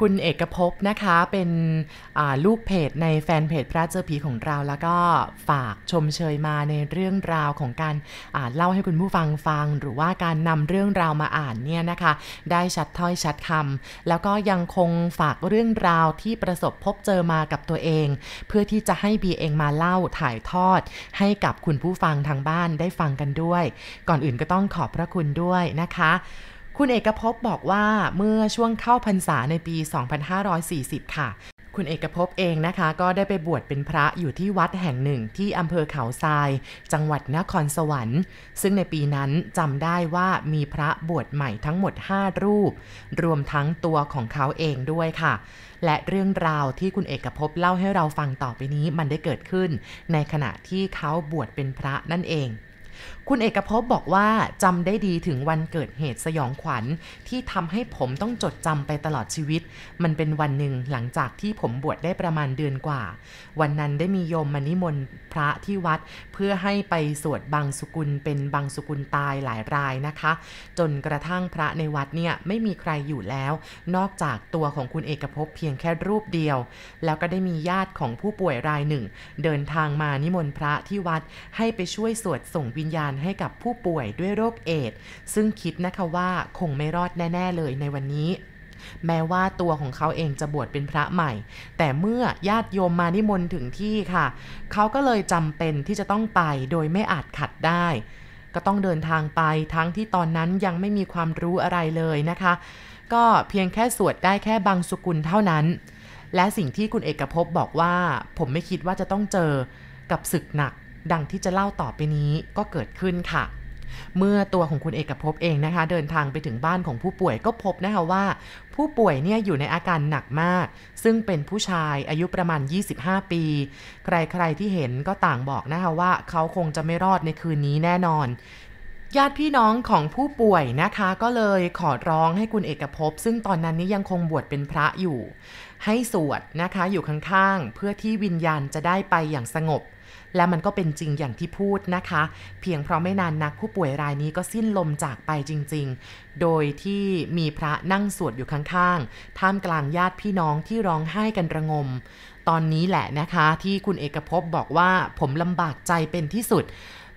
คุณเอกภพนะคะเป็นลูกเพจในแฟนเพจพระเจ้าผีของเราแล้วก็ฝากชมเชยมาในเรื่องราวของการเล่าให้คุณผู้ฟังฟัง หรือว่าการนำเรื่องราวมาอ่านเนี่ยนะคะ ได้ชัดถ้อยชัดคำแล้วก็ยังคงฝากเรื่องราวที่ประสบพบเจอมากับตัวเอง เพื่อที่จะให้บีเองมาเล่าถ่ายทอด ให้กับคุณผู้ฟังทางบ้านได้ฟังกันด้วย ก่อนอื่นก็ต้องขอบพระคุณด้วยนะคะ คุณเอกภพบอกว่าเมื่อช่วงเข้าพรรษาในปี 2540 ค่ะ คุณเอกภพเองนะคะ ก็ได้ไปบวชเป็นพระอยู่ที่วัดแห่งหนึ่งที่อำเภอเขาทราย จังหวัดนครสวรรค์ ซึ่งในปีนั้นจำได้ว่ามีพระบวชใหม่ทั้งหมด 5 รูป รวมทั้งตัวของเขาเองด้วยค่ะ และเรื่องราวที่คุณเอกภพเล่าให้เราฟังต่อไปนี้มันได้เกิดขึ้น ในขณะที่เขาบวชเป็นพระนั่นเอง คุณเอกภพบอกว่าจำได้ดีถึงวันเกิดเหตุสยองขวัญ ที่ทำให้ผมต้องจดจำไปตลอดชีวิต มันเป็นวันหนึ่งหลังจากที่ผมบวชได้ประมาณเดือนกว่า วันนั้นได้มีโยมมานิมนต์พระที่วัด เพื่อให้ไปสวดบางสุกุลเป็นบางสุกุลตายหลายรายนะคะ จนกระทั่งพระในวัดเนี่ยไม่มีใครอยู่แล้ว นอกจากตัวของคุณเอกภพเพียงแค่รูปเดียว แล้วก็ได้มีญาติของผู้ป่วยรายหนึ่ง เดินทางมานิมนต์พระที่วัดให้ไปช่วยสวดส่งวิญญาณให้กับผู้ป่วยด้วยโรคเอดซึ่งคิดนะคะว่าคงไม่รอดแน่ ๆ เลยในวันนี้แม้ว่าตัวของเขาเองจะบวชเป็นพระใหม่ แต่เมื่อญาติโยมมานิมนต์ถึงที่ค่ะ เขาก็เลยจำเป็นที่จะต้องไปโดยไม่อาจขัดได้ ก็ต้องเดินทางไปทั้งที่ตอนนั้นยังไม่มีความรู้อะไรเลยนะคะ ก็เพียงแค่สวดได้แค่บางสุกุลเท่านั้น และสิ่งที่คุณเอกภพบอกว่า ผมไม่คิดว่าจะต้องเจอกับศึกหนัก ดังที่จะเล่าต่อไปนี้ก็เกิดขึ้นค่ะ เมื่อตัวของคุณเอกภพเองนะคะ เดินทางไปถึงบ้านของผู้ป่วยก็พบนะคะว่า ผู้ป่วยเนี่ยอยู่ในอาการหนักมาก ซึ่งเป็นผู้ชายอายุประมาณ 25 ปี ใครๆที่เห็นก็ต่างบอกนะคะว่า เขาคงจะไม่รอดในคืนนี้แน่นอนญาติพี่น้องของผู้ป่วยนะคะก็เลยขอร้องให้คุณเอกภพ ซึ่งตอนนั้นนี้ยังคงบวชเป็นพระอยู่ ให้สวดนะคะอยู่ข้างๆ เพื่อที่วิญญาณจะได้ไปอย่างสงบ และมันก็เป็นจริงอย่างที่พูดนะคะ เพียงเพราะไม่นานนักผู้ป่วยรายนี้ก็สิ้นลมจากไปจริง ๆ โดยที่มีพระนั่งสวดอยู่ข้างๆ ท่ามกลางญาติพี่น้องที่ร้องไห้กันระงม ตอนนี้แหละนะคะที่คุณเอกภพบอกว่าผมลำบากใจเป็นที่สุด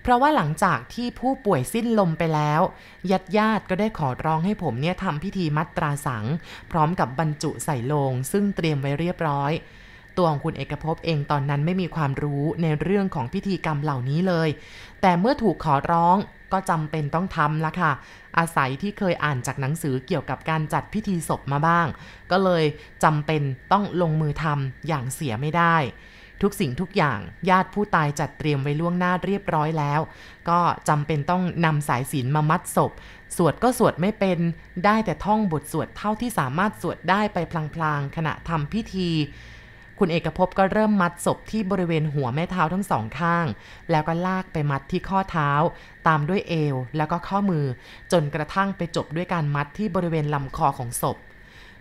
เพราะว่าหลังจากที่ผู้ป่วยสิ้นลมไปแล้วญาติญาติก็ได้ขอร้องให้ผมเนี่ยทำพิธีมัตราสัง พร้อมกับบรรจุใส่โลง ซึ่งเตรียมไว้เรียบร้อย ตัวของคุณเอกภพเองตอนนั้นไม่มีความรู้ในเรื่องของพิธีกรรมเหล่านี้เลย แต่เมื่อถูกขอร้องก็จำเป็นต้องทำละค่ะ อาศัยที่เคยอ่านจากหนังสือเกี่ยวกับการจัดพิธีศพมาบ้าง ก็เลยจำเป็นต้องลงมือทำอย่างเสียไม่ได้ ทุกสิ่งทุกอย่างญาติผู้ตายจัดเตรียมไว้ล่วงหน้าเรียบร้อยแล้ว ก็จำเป็นต้องนำสายศีลมามัดศพ สวดก็สวดไม่เป็น ได้แต่ท่องบทสวดเท่าที่สามารถสวดได้ไปพลางๆขณะทำพิธี คุณเอกภพก็เริ่มมัดศพที่บริเวณหัวแม่เท้าทั้งสองข้าง แล้วก็ลากไปมัดที่ข้อเท้า ตามด้วยเอวแล้วก็ข้อมือ จนกระทั่งไปจบด้วยการมัดที่บริเวณลำคอของศพ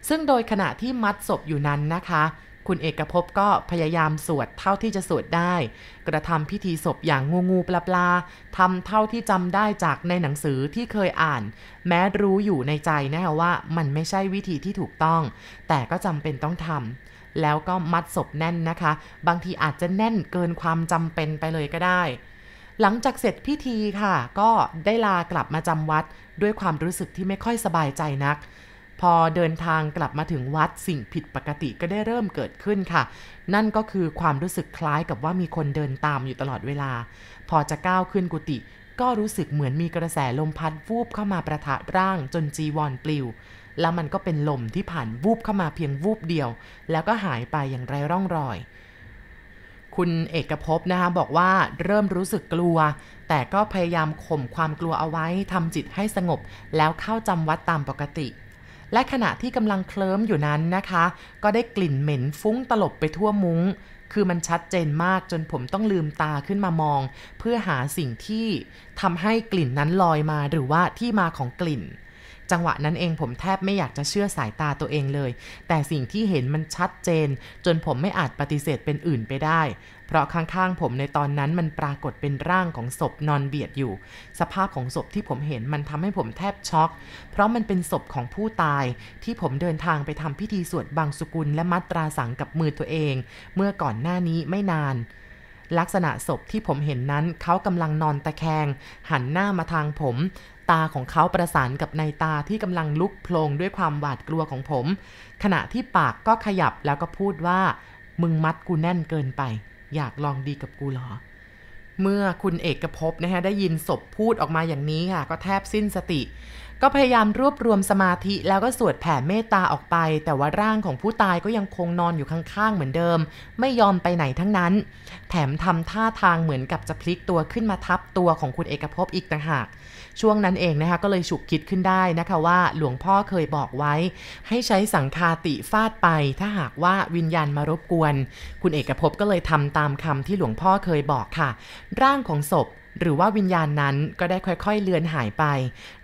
ซึ่งโดยขณะที่มัดศพอยู่นั้นนะคะ คุณเอกภพก็พยายามสวดเท่าที่จะสวดได้ กระทำพิธีศพอย่างงูงูปลาปลาทำเท่าที่จำได้จากในหนังสือที่เคยอ่าน แม้รู้อยู่ในใจนะคะว่ามันไม่ใช่วิธีที่ถูกต้อง แต่ก็จำเป็นต้องทำ แล้วก็มัดศพแน่นนะคะ บางทีอาจจะแน่นเกินความจำเป็นไปเลยก็ได้ หลังจากเสร็จพิธีค่ะ ก็ได้ลากลับมาจำวัดด้วยความรู้สึกที่ไม่ค่อยสบายใจนัก พอเดินทางกลับมาถึงวัดสิ่งผิดปกติก็ได้เริ่มเกิดขึ้นค่ะ นั่นก็คือความรู้สึกคล้ายกับว่ามีคนเดินตามอยู่ตลอดเวลา พอจะก้าวขึ้นกุฏิก็รู้สึกเหมือนมีกระแสลมพัดวูบเข้ามาประทะร่างจนจีวรปลิว แล้วมันก็เป็นลมที่ผ่านวูบเข้ามาเพียงวูบเดียว แล้วก็หายไปอย่างไรร่องรอย คุณเอกภพนะคะบอกว่าเริ่มรู้สึกกลัว แต่ก็พยายามข่มความกลัวเอาไว้ทำจิตให้สงบ แล้วเข้าจำวัดตามปกติ และขณะที่กำลังเคลิ้มอยู่นั้นนะคะ ก็ได้กลิ่นเหม็นฟุ้งตลบไปทั่วมุง้ง คือมันชัดเจนมากจนผมต้องลืมตาขึ้นมามอง เพื่อหาสิ่งที่ทำให้กลิ่นนั้นลอยมาหรือว่าที่มาของกลิ่น จังหวะนั้นเองผมแทบไม่อยากจะเชื่อสายตาตัวเองเลย แต่สิ่งที่เห็นมันชัดเจน จนผมไม่อาจปฏิเสธเป็นอื่นไปได้ เพราะข้างๆผมในตอนนั้นมันปรากฏเป็นร่างของศพนอนเบียดอยู่ สภาพของศพที่ผมเห็นมันทำให้ผมแทบช็อก เพราะมันเป็นศพของผู้ตาย ที่ผมเดินทางไปทำพิธีสวดบังสุกุลและมัตราสังกับมือตัวเอง เมื่อก่อนหน้านี้ไม่นานลักษณะศพที่ผมเห็นนั้นเขากำลังนอนตะแคง หันหน้ามาทางผม ตาของเขาประสานกับในตาที่กำลังลุกโพลงด้วยความหวาดกลัวของผม ขณะที่ปากก็ขยับแล้วก็พูดว่า มึงมัดกูแน่นเกินไป อยากลองดีกับกูเหรอ เมื่อคุณเอกภพนะฮะได้ยินศพพูดออกมาอย่างนี้ค่ะ ก็แทบสิ้นสติ ก็พยายามรวบรวมสมาธิแล้วก็สวดแผ่เมตตาออกไป แต่ว่าร่างของผู้ตายก็ยังคงนอนอยู่ข้างๆเหมือนเดิม ไม่ยอมไปไหนทั้งนั้น แถมทำท่าทางเหมือนกับจะพลิกตัวขึ้นมาทับตัวของคุณเอกภพอีกต่างหาก ช่วงนั้นเองนะคะก็เลยฉุกคิดขึ้นได้นะคะว่าหลวงพ่อเคยบอกไว้ ให้ใช้สังคาติฟาดไป ถ้าหากว่าวิญญาณมารบกวน คุณเอกภพก็เลยทำตามคำที่หลวงพ่อเคยบอกค่ะ ร่างของศพหรือว่าวิญญาณนั้นก็ได้ค่อยๆเลือนหายไป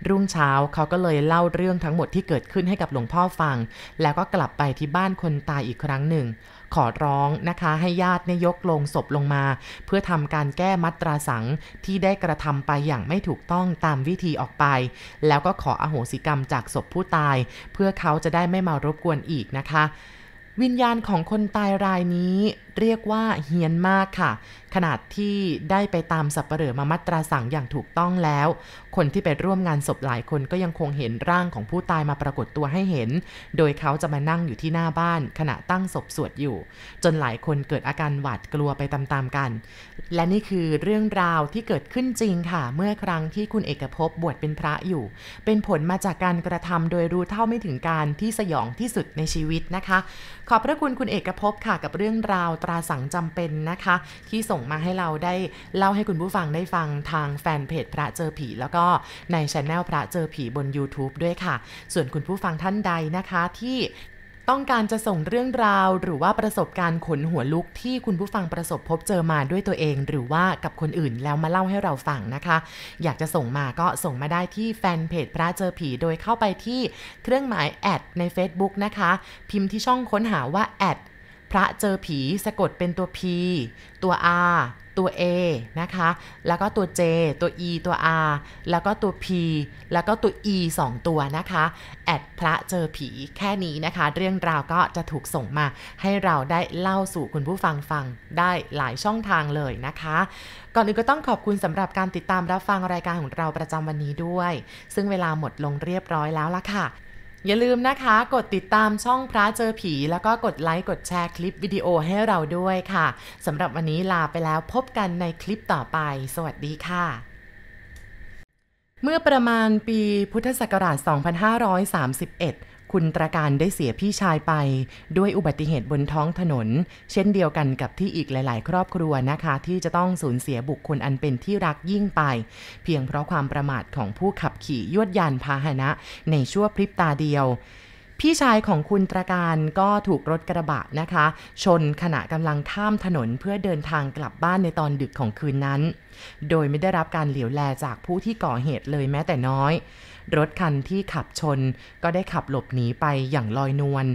รุ่งเช้าเขาก็เลยเล่าเรื่องทั้งหมดที่เกิดขึ้นให้กับหลวงพ่อฟัง แล้วก็กลับไปที่บ้านคนตายอีกครั้งหนึ่ง ขอร้องนะคะให้ญาติเนี่ยยกลงศพลงมา เพื่อทำการแก้มัตราสังที่ได้กระทำไปอย่างไม่ถูกต้องตามวิธีออกไป แล้วก็ขออโหสิกรรมจากศพผู้ตาย เพื่อเขาจะได้ไม่มารบกวนอีกนะคะ วิญญาณของคนตายรายนี้ เรียกว่าเฮียนมากค่ะ ขนาดที่ได้ไปตามสับเปลือมามัตราสั่งอย่างถูกต้องแล้ว คนที่ไปร่วมงานศพหลายคนก็ยังคงเห็นร่างของผู้ตายมาปรากฏตัวให้เห็น โดยเขาจะมานั่งอยู่ที่หน้าบ้าน ขณะตั้งศพสวดอยู่ จนหลายคนเกิดอาการหวาดกลัวไปตามๆกัน และนี่คือเรื่องราวที่เกิดขึ้นจริงค่ะ เมื่อครั้งที่คุณเอกภพบวชเป็นพระอยู่ เป็นผลมาจากการกระทำโดยรู้เท่าไม่ถึงการที่สยองที่สุดในชีวิตนะคะ ขอบพระคุณคุณเอกภพค่ะกับเรื่องราวตราสังจำเป็นนะคะ ที่ส่งมาให้เราได้เล่าให้คุณผู้ฟังได้ฟังทางแฟนเพจพระเจอผี แล้วก็ในช anel พระเจอผีบน YouTube ด้วยค่ะ ส่วนคุณผู้ฟังท่านใดนะคะที่ต้องการจะส่งเรื่องราวหรือว่าประสบการณ์ขนหัวลุกที่คุณผู้ฟังประสบพบเจอมาด้วยตัวเอง หรือว่ากับคนอื่นแล้วมาเล่าให้เราฟังนะคะ อยากจะส่งมาก็ส่งมาได้ที่แฟนเพจพระเจอผี โดยเข้าไปที่เครื่องหมายแอดใน Facebook นะคะ พิมพ์ที่ช่องค้นหาว่าแอด พระเจอผีสะกดเป็นตัว P ตัว R ตัว A นะคะ แล้วก็ตัว J ตัว E ตัว R แล้วก็ตัว P แล้วก็ตัว E 2 ตัวนะคะ แอดพระเจอผีแค่นี้นะคะ เรื่องราวก็จะถูกส่งมา ให้เราได้เล่าสู่คุณผู้ฟังฟังได้หลายช่องทางเลยนะคะ ก่อนอื่นก็ต้องขอบคุณสำหรับการติดตามรับฟังรายการของเราประจำวันนี้ด้วย ซึ่งเวลาหมดลงเรียบร้อยแล้วละค่ะ อย่าลืมนะคะ กดติดตามช่องพระเจอผี แล้วก็กดไลค์กดแชร์คลิปวิดีโอให้เราด้วยค่ะสำหรับวันนี้ลาไปแล้วพบกันในคลิปต่อไป สวัสดีค่ะเมื่อประมาณปีพุทธศักราช 2531 คุณตราการได้เสียพี่ชายไป ด้วยอุบัติเหตุบนท้องถนน เช่นเดียวกันกับที่อีกหลาย ๆ ครอบครัวนะคะ ที่จะต้องสูญเสียบุคคลอันเป็นที่รักยิ่งไป เพียงเพราะความประมาทของผู้ขับขี่ยวดยานพาหนะในชั่วพริบตาเดียวพี่ชายของคุณตราการก็ถูกรถกระบะนะคะ ชนขณะกำลังข้ามถนนเพื่อเดินทางกลับบ้านในตอนดึกของคืนนั้น โดยไม่ได้รับการเหลียวแลจากผู้ที่ก่อเหตุเลยแม้แต่น้อย รถคันที่ขับชนก็ได้ขับหลบหนีไปอย่างลอยนวล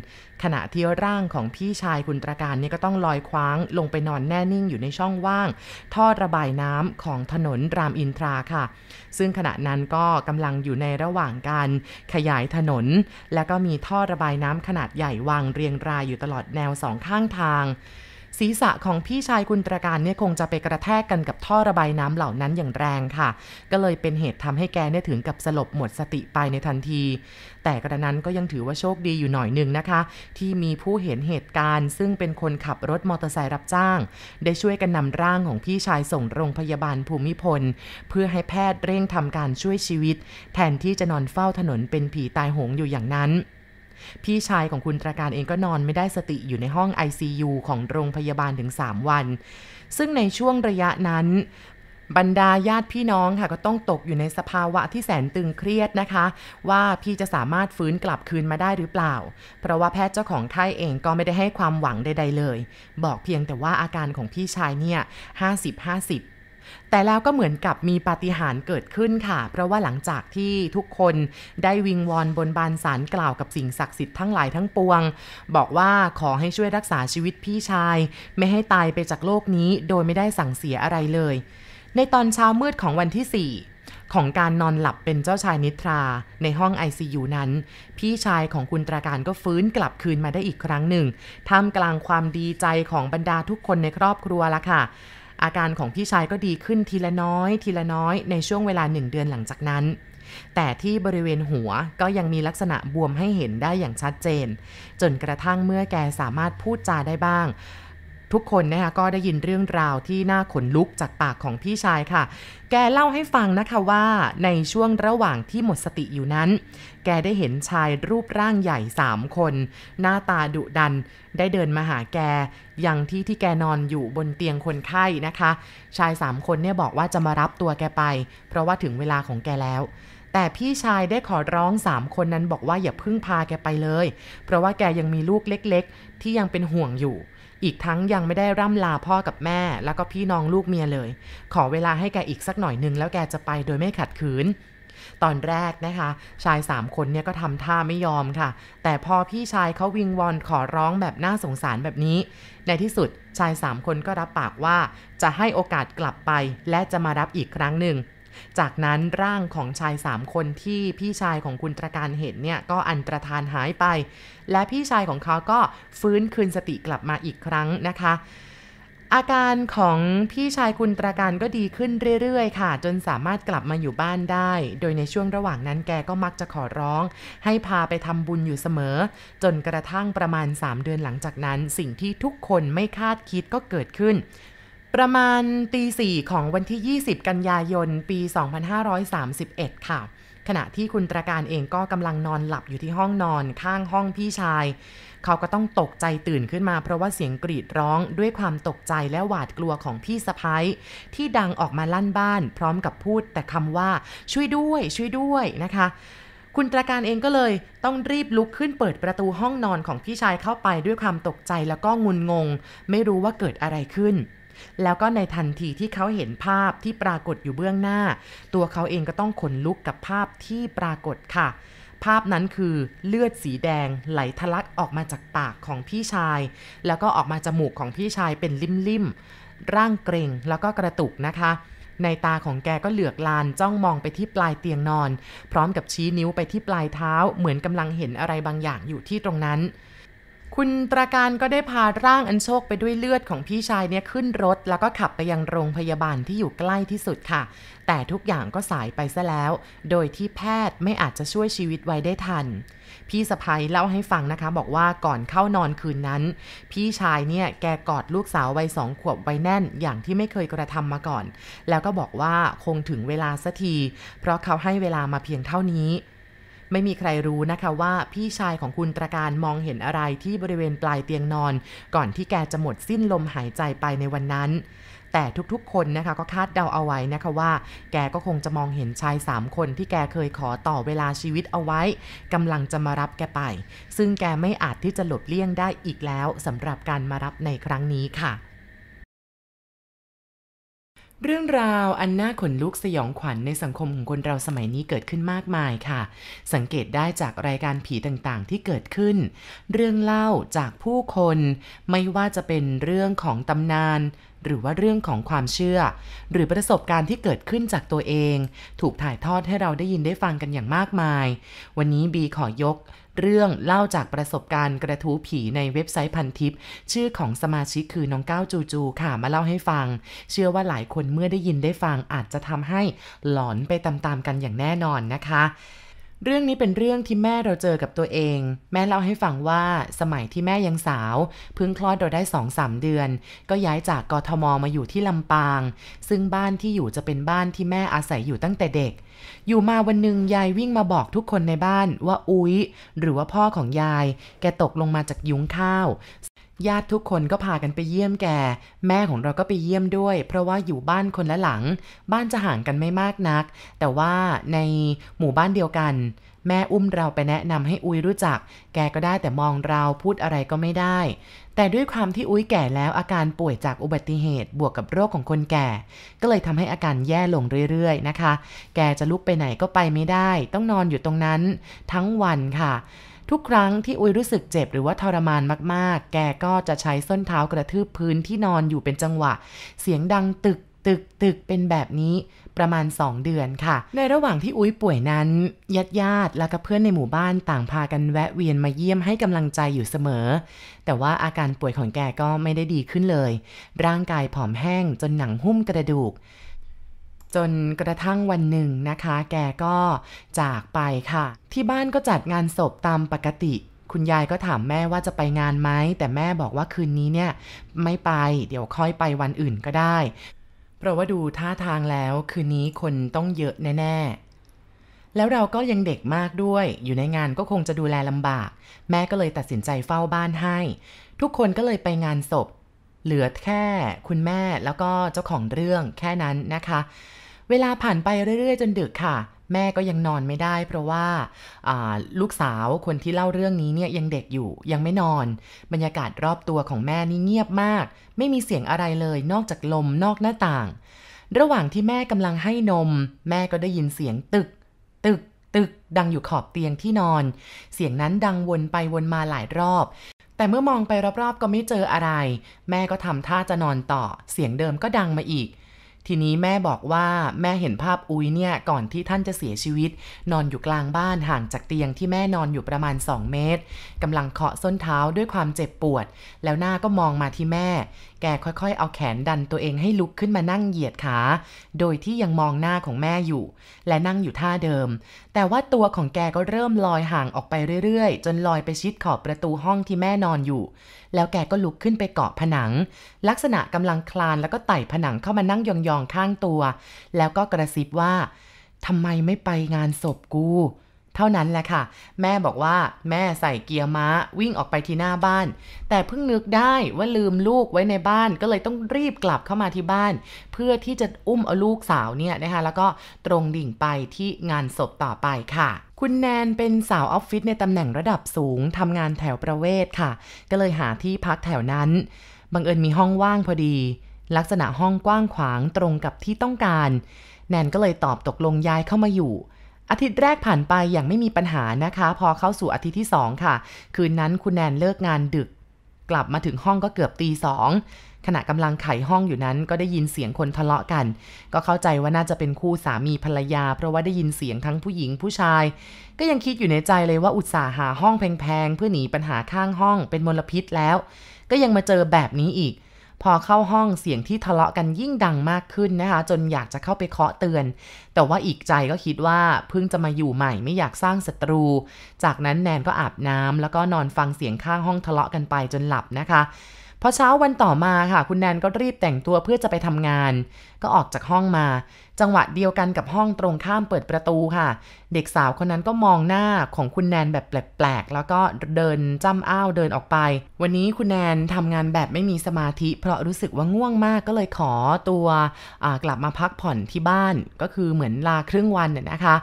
ขณะที่ร่างของพี่ชายคุณตราการเนี่ยก็ต้องลอยคว้าง ลงไปนอนแน่นิ่งอยู่ในช่องว่าง ท่อระบายน้ำของถนนรามอินทราค่ะ ซึ่งขณะนั้นก็กำลังอยู่ในระหว่างการขยายถนน และก็มีท่อระบายน้ำขนาดใหญ่วางเรียงรายอยู่ตลอดแนวสองข้างทาง ศีรษะของพี่ชายคุณตรการเนี่ยคงจะไปกระแทกกันกับท่อระบายน้ำเหล่านั้นอย่างแรงค่ะ ก็เลยเป็นเหตุทำให้แกเนี่ยถึงกับสลบหมดสติไปในทันที แต่กระนั้นก็ยังถือว่าโชคดีอยู่หน่อยหนึ่งนะคะ ที่มีผู้เห็นเหตุการณ์ ซึ่งเป็นคนขับรถมอเตอร์ไซค์รับจ้าง ได้ช่วยกันนำร่างของพี่ชายส่งโรงพยาบาลภูมิพล เพื่อให้แพทย์เร่งทำการช่วยชีวิต แทนที่จะนอนเฝ้าถนนเป็นผีตายโหงอยู่อย่างนั้น พี่ชายของคุณตราการเองก็นอนไม่ได้สติอยู่ในห้อง ICU ของโรงพยาบาลถึง 3 วัน ซึ่งในช่วงระยะนั้นบรรดาญาติพี่น้องค่ะก็ต้องตกอยู่ในสภาวะที่แสนตึงเครียดนะคะ ว่าพี่จะสามารถฟื้นกลับคืนมาได้หรือเปล่า เพราะว่าแพทย์เจ้าของไข้เองก็ไม่ได้ให้ความหวังใด ๆ เลย บอกเพียงแต่ว่าอาการของพี่ชายเนี่ย 50-50 แต่แล้วก็เหมือนกับมีปาฏิหาริย์เกิดขึ้นค่ะ เพราะว่าหลังจากที่ทุกคนได้วิงวอนบนบานสารกล่าวกับสิ่งศักดิ์สิทธิ์ทั้งหลายทั้งปวง บอกว่าขอให้ช่วยรักษาชีวิตพี่ชาย ไม่ให้ตายไปจากโลกนี้โดยไม่ได้สั่งเสียอะไรเลย ในตอนเช้ามืดของวันที่ 4ของการนอนหลับเป็นเจ้าชายนิทราในห้อง ICU นั้น พี่ชายของคุณตราการก็ฟื้นกลับคืนมาได้อีกครั้งหนึ่งท่ามกลางความดีใจของบรรดาทุกคนในครอบครัวละค่ะ อาการของพี่ชายก็ดีขึ้นทีละน้อย ทีละน้อยในช่วงเวลาหนึ่งเดือนหลังจากนั้น แต่ที่บริเวณหัวก็ยังมีลักษณะบวมให้เห็นได้อย่างชัดเจน จนกระทั่งเมื่อแกสามารถพูดจาได้บ้าง ทุกคนนะคะก็ได้ยินเรื่องราวที่น่าขนลุกจากปากของพี่ชายค่ะ แกเล่าให้ฟังนะคะว่าในช่วงระหว่างที่หมดสติอยู่นั้น แกได้เห็นชายรูปร่างใหญ่สามคน หน้าตาดุดัน ได้เดินมาหาแกยังที่ที่แกนอนอยู่บนเตียงคนไข้นะคะ ชายสามคนเนี่ยบอกว่าจะมารับตัวแกไป เพราะว่าถึงเวลาของแกแล้วแต่พี่ชายได้ขอร้องสามคนนั้นบอกว่าอย่าพึ่งพาแกไปเลย เพราะว่าแกยังมีลูกเล็ก ๆ ที่ยังเป็นห่วงอยู่ อีกทั้งยังไม่ได้ร่ำลาพ่อกับแม่ แล้วก็พี่น้องลูกเมียเลย ขอเวลาให้แกอีกสักหน่อยนึงแล้วแกจะไปโดยไม่ขัดขืนตอนแรกนะคะ ชายสามคนเนี่ยก็ทำท่าไม่ยอมค่ะ แต่พอพี่ชายเขาวิงวอนขอร้องแบบน่าสงสารแบบนี้ ในที่สุดชายสามคนก็รับปากว่า จะให้โอกาสกลับไป และจะมารับอีกครั้งหนึ่ง จากนั้นร่างของชายสามคนที่พี่ชายของคุณตรการเห็นเนี่ยก็อันตรธานหายไป และพี่ชายของเขาก็ฟื้นคืนสติกลับมาอีกครั้งนะคะ อาการของพี่ชายคุณตรการก็ดีขึ้นเรื่อยๆ ค่ะ จนสามารถกลับมาอยู่บ้านได้ โดยในช่วงระหว่างนั้นแกก็มักจะขอร้อง ให้พาไปทำบุญอยู่เสมอ จนกระทั่งประมาณ 3 เดือนหลังจากนั้น สิ่งที่ทุกคนไม่คาดคิดก็เกิดขึ้น ประมาณตีสี่ของวันที่ 20 กันยายน ปี 2531 ค่ะ ขณะที่คุณตราการเองก็กำลังนอนหลับอยู่ที่ห้องนอนข้างห้องพี่ชาย เขาก็ต้องตกใจตื่นขึ้นมาเพราะว่าเสียงกรีดร้องด้วยความตกใจและหวาดกลัวของพี่สะพ้ายที่ดังออกมาลั่นบ้าน พร้อมกับพูดแต่คำว่าช่วยด้วย ช่วยด้วยนะคะคุณตราการเองก็เลยต้องรีบลุกขึ้นเปิดประตูห้องนอนของพี่ชายเข้าไปด้วยความตกใจแล้วก็งุนงง ไม่รู้ว่าเกิดอะไรขึ้น แล้วก็ในทันทีที่เขาเห็นภาพที่ปรากฏอยู่เบื้องหน้า ตัวเขาเองก็ต้องขนลุกกับภาพที่ปรากฏค่ะ ภาพนั้นคือเลือดสีแดงไหลทะลักออกมาจากปากของพี่ชาย แล้วก็ออกมาจมูกของพี่ชายเป็นลิ่มๆ ร่างเกรงแล้วก็กระตุกนะคะในตาของแกก็เหลือกลานจ้องมองไปที่ปลายเตียงนอน พร้อมกับชี้นิ้วไปที่ปลายเท้าเหมือนกำลังเห็นอะไรบางอย่างอยู่ที่ตรงนั้น คุณตราการก็ได้พาร่างอันโชคไปด้วยเลือดของพี่ชายเนี่ยขึ้นรถ แล้วก็ขับไปยังโรงพยาบาลที่อยู่ใกล้ที่สุดค่ะ แต่ทุกอย่างก็สายไปซะแล้ว โดยที่แพทย์ไม่อาจจะช่วยชีวิตไว้ได้ทัน พี่สะพ้ยเล่าให้ฟังนะคะ บอกว่าก่อนเข้านอนคืนนั้น พี่ชายเนี่ยแกกอดลูกสาววัยสองขวบไว้แน่น อย่างที่ไม่เคยกระทำมาก่อน แล้วก็บอกว่าคงถึงเวลาสักที เพราะเขาให้เวลามาเพียงเท่านี้ ไม่มีใครรู้นะคะว่าพี่ชายของคุณตรการมองเห็นอะไรที่บริเวณปลายเตียงนอน ก่อนที่แกจะหมดสิ้นลมหายใจไปในวันนั้น แต่ทุกๆ คนนะคะก็คาดเดาเอาไว้นะคะว่า แกก็คงจะมองเห็นชายสามคนที่แกเคยขอต่อเวลาชีวิตเอาไว้กำลังจะมารับแกไป ซึ่งแกไม่อาจที่จะหลบเลี่ยงได้อีกแล้วสำหรับการมารับในครั้งนี้ค่ะ เรื่องราวอันน่าขนลุกสยองขวัญในสังคมของคนเราสมัยนี้เกิดขึ้นมากมายค่ะ สังเกตได้จากรายการผีต่างๆ ที่เกิดขึ้น เรื่องเล่าจากผู้คน ไม่ว่าจะเป็นเรื่องของตำนาน หรือว่าเรื่องของความเชื่อ หรือประสบการณ์ที่เกิดขึ้นจากตัวเอง ถูกถ่ายทอดให้เราได้ยินได้ฟังกันอย่างมากมาย วันนี้บีขอยก เรื่องเล่าจากประสบการณ์กระทู้ผีในเว็บไซต์พันทิป ชื่อของสมาชิกคือน้องก้าวจูจูค่ะมาเล่าให้ฟัง เชื่อว่าหลายคนเมื่อได้ยินได้ฟังอาจจะทำให้หลอนไปตามๆกันอย่างแน่นอนนะคะ เรื่องนี้เป็นเรื่องที่แม่เราเจอกับตัวเอง แม่เล่าให้ฟังว่าสมัยที่แม่ยังสาวเพิ่งคลอดเราได้สองสามเดือน ก็ย้ายจากกทมมาอยู่ที่ลำปาง ซึ่งบ้านที่อยู่จะเป็นบ้านที่แม่อาศัยอยู่ตั้งแต่เด็ก อยู่มาวันหนึ่งยายวิ่งมาบอกทุกคนในบ้านว่าอุ๊ยหรือว่าพ่อของยาย แกตกลงมาจากยุ้งข้าว ญาติทุกคนก็พากันไปเยี่ยมแก แม่ของเราก็ไปเยี่ยมด้วย เพราะว่าอยู่บ้านคนละหลัง บ้านจะห่างกันไม่มากนัก แต่ว่าในหมู่บ้านเดียวกัน แม่อุ้มเราไปแนะนำให้อุ้ยรู้จัก แกก็ได้แต่มองเราพูดอะไรก็ไม่ได้ แต่ด้วยความที่อุ้ยแก่แล้วอาการป่วยจากอุบัติเหตุบวกกับโรคของคนแก่ ก็เลยทำให้อาการแย่ลงเรื่อยๆนะคะ แกจะลุกไปไหนก็ไปไม่ได้ ต้องนอนอยู่ตรงนั้น ทั้งวันค่ะ ทุกครั้งที่อุ้ยรู้สึกเจ็บหรือว่าทรมานมากๆ แกก็จะใช้ส้นเท้ากระทืบพื้นที่นอนอยู่เป็นจังหวะ เสียงดังตึกตึกตึกเป็นแบบนี้ประมาณ 2 เดือนค่ะ ในระหว่างที่อุ้ยป่วยนั้นญาติญาติและก็เพื่อนในหมู่บ้านต่างพากันแวะเวียนมาเยี่ยมให้กำลังใจอยู่เสมอ แต่ว่าอาการป่วยของแกก็ไม่ได้ดีขึ้นเลย ร่างกายผอมแห้งจนหนังหุ้มกระดูก จนกระทั่งวันหนึ่งนะคะ แกก็จากไปค่ะ ที่บ้านก็จัดงานศพตามปกติ คุณยายก็ถามแม่ว่าจะไปงานไหม แต่แม่บอกว่าคืนนี้เนี่ย ไม่ไป เดี๋ยวค่อยไปวันอื่นก็ได้ เพราะว่าดูท่าทางแล้วคืนนี้คนต้องเยอะแน่ ๆ แล้วเราก็ยังเด็กมากด้วย อยู่ในงานก็คงจะดูแลลำบาก แม่ก็เลยตัดสินใจเฝ้าบ้านให้ ทุกคนก็เลยไปงานศพ เหลือแค่คุณแม่แล้วก็เจ้าของเรื่องแค่นั้นนะคะ เวลาผ่านไปเรื่อยๆ จนดึกค่ะ แม่ก็ยังนอนไม่ได้ เพราะว่าลูกสาวคนที่เล่าเรื่องนี้เนี่ยยังเด็กอยู่ยังไม่นอน บรรยากาศรอบตัวของแม่นี่เงียบมาก ไม่มีเสียงอะไรเลยนอกจากลมนอกหน้าต่าง ระหว่างที่แม่กำลังให้นม แม่ก็ได้ยินเสียงตึก ตึกตึกดังอยู่ขอบเตียงที่นอน เสียงนั้นดังวนไปวนมาหลายรอบ แต่เมื่อมองไปรอบๆก็ไม่เจออะไร แม่ก็ทำท่าจะนอนต่อ เสียงเดิมก็ดังมาอีก ทีนี้แม่บอกว่าแม่เห็นภาพอุ้ยเนี่ยก่อนที่ท่านจะเสียชีวิต นอนอยู่กลางบ้านห่างจากเตียงที่แม่นอนอยู่ประมาณ 2 เมตรกำลังเคาะส้นเท้าด้วยความเจ็บปวด แล้วหน้าก็มองมาที่แม่ แกค่อยๆ เอาแขนดันตัวเองให้ลุกขึ้นมานั่งเหยียดขา โดยที่ยังมองหน้าของแม่อยู่ และนั่งอยู่ท่าเดิม แต่ว่าตัวของแกก็เริ่มลอยห่างออกไปเรื่อยๆ จนลอยไปชิดขอบประตูห้องที่แม่นอนอยู่ แล้วแกก็ลุกขึ้นไปเกาะผนัง ลักษณะกำลังคลานแล้วก็ไต่ผนังเข้ามานั่งยองๆข้างตัว แล้วก็กระซิบว่าทำไมไม่ไปงานศพกู เท่านั้นแหละค่ะ แม่บอกว่าแม่ใส่เกียร์ม้าวิ่งออกไปที่หน้าบ้าน แต่เพิ่งนึกได้ว่าลืมลูกไว้ในบ้านก็เลยต้องรีบกลับเข้ามาที่บ้าน เพื่อที่จะอุ้มเอาลูกสาวเนี่ยนะคะแล้วก็ตรงดิ่งไปที่งานศพต่อไปค่ะคุณแนนเป็นสาวออฟฟิศในตำแหน่งระดับสูงทำงานแถวประเวศค่ะ ก็เลยหาที่พักแถวนั้น บังเอิญมีห้องว่างพอดี ลักษณะห้องกว้างขวางตรงกับที่ต้องการ แนนก็เลยตอบตกลงย้ายเข้ามาอยู่ อาทิตย์แรกผ่านไปอย่างไม่มีปัญหานะคะ พอเข้าสู่อาทิตย์ที่ 2 ค่ะ คืนนั้นคุณแนนเลิกงานดึก กลับมาถึงห้องก็เกือบตีสองขณะกำลังไขห้องอยู่นั้นก็ได้ยินเสียงคนทะเลาะกัน ก็เข้าใจว่าน่าจะเป็นคู่สามีภรรยา เพราะว่าได้ยินเสียงทั้งผู้หญิงผู้ชาย ก็ยังคิดอยู่ในใจเลยว่าอุตส่าห์หาห้องแพงๆเพื่อหนีปัญหาข้างห้องเป็นมลพิษแล้ว ก็ยังมาเจอแบบนี้อีก พอเข้าห้องเสียงที่ทะเลาะกันยิ่งดังมากขึ้นนะคะ จนอยากจะเข้าไปเคาะเตือน แต่ว่าอีกใจก็คิดว่าเพิ่งจะมาอยู่ใหม่ไม่อยากสร้างศัตรู จากนั้นแนนก็อาบน้ำแล้วก็นอนฟังเสียงข้างห้องทะเลาะกันไปจนหลับนะคะพอเช้าวันต่อมาค่ะ คุณแนนก็รีบแต่งตัวเพื่อจะไปทำงาน ก็ออกจากห้องมา จังหวะเดียวกันกับห้องตรงข้ามเปิดประตูค่ะ เด็กสาวคนนั้นก็มองหน้าของคุณแนนแบบแปลกๆ แล้วก็เดินจ้ำอ้าวเดินออกไป วันนี้คุณแนนทำงานแบบไม่มีสมาธิ เพราะรู้สึกว่าง่วงมากก็เลยขอตัวกลับมาพักผ่อนที่บ้าน ก็คือเหมือนลาครึ่งวันเนี่ยนะคะ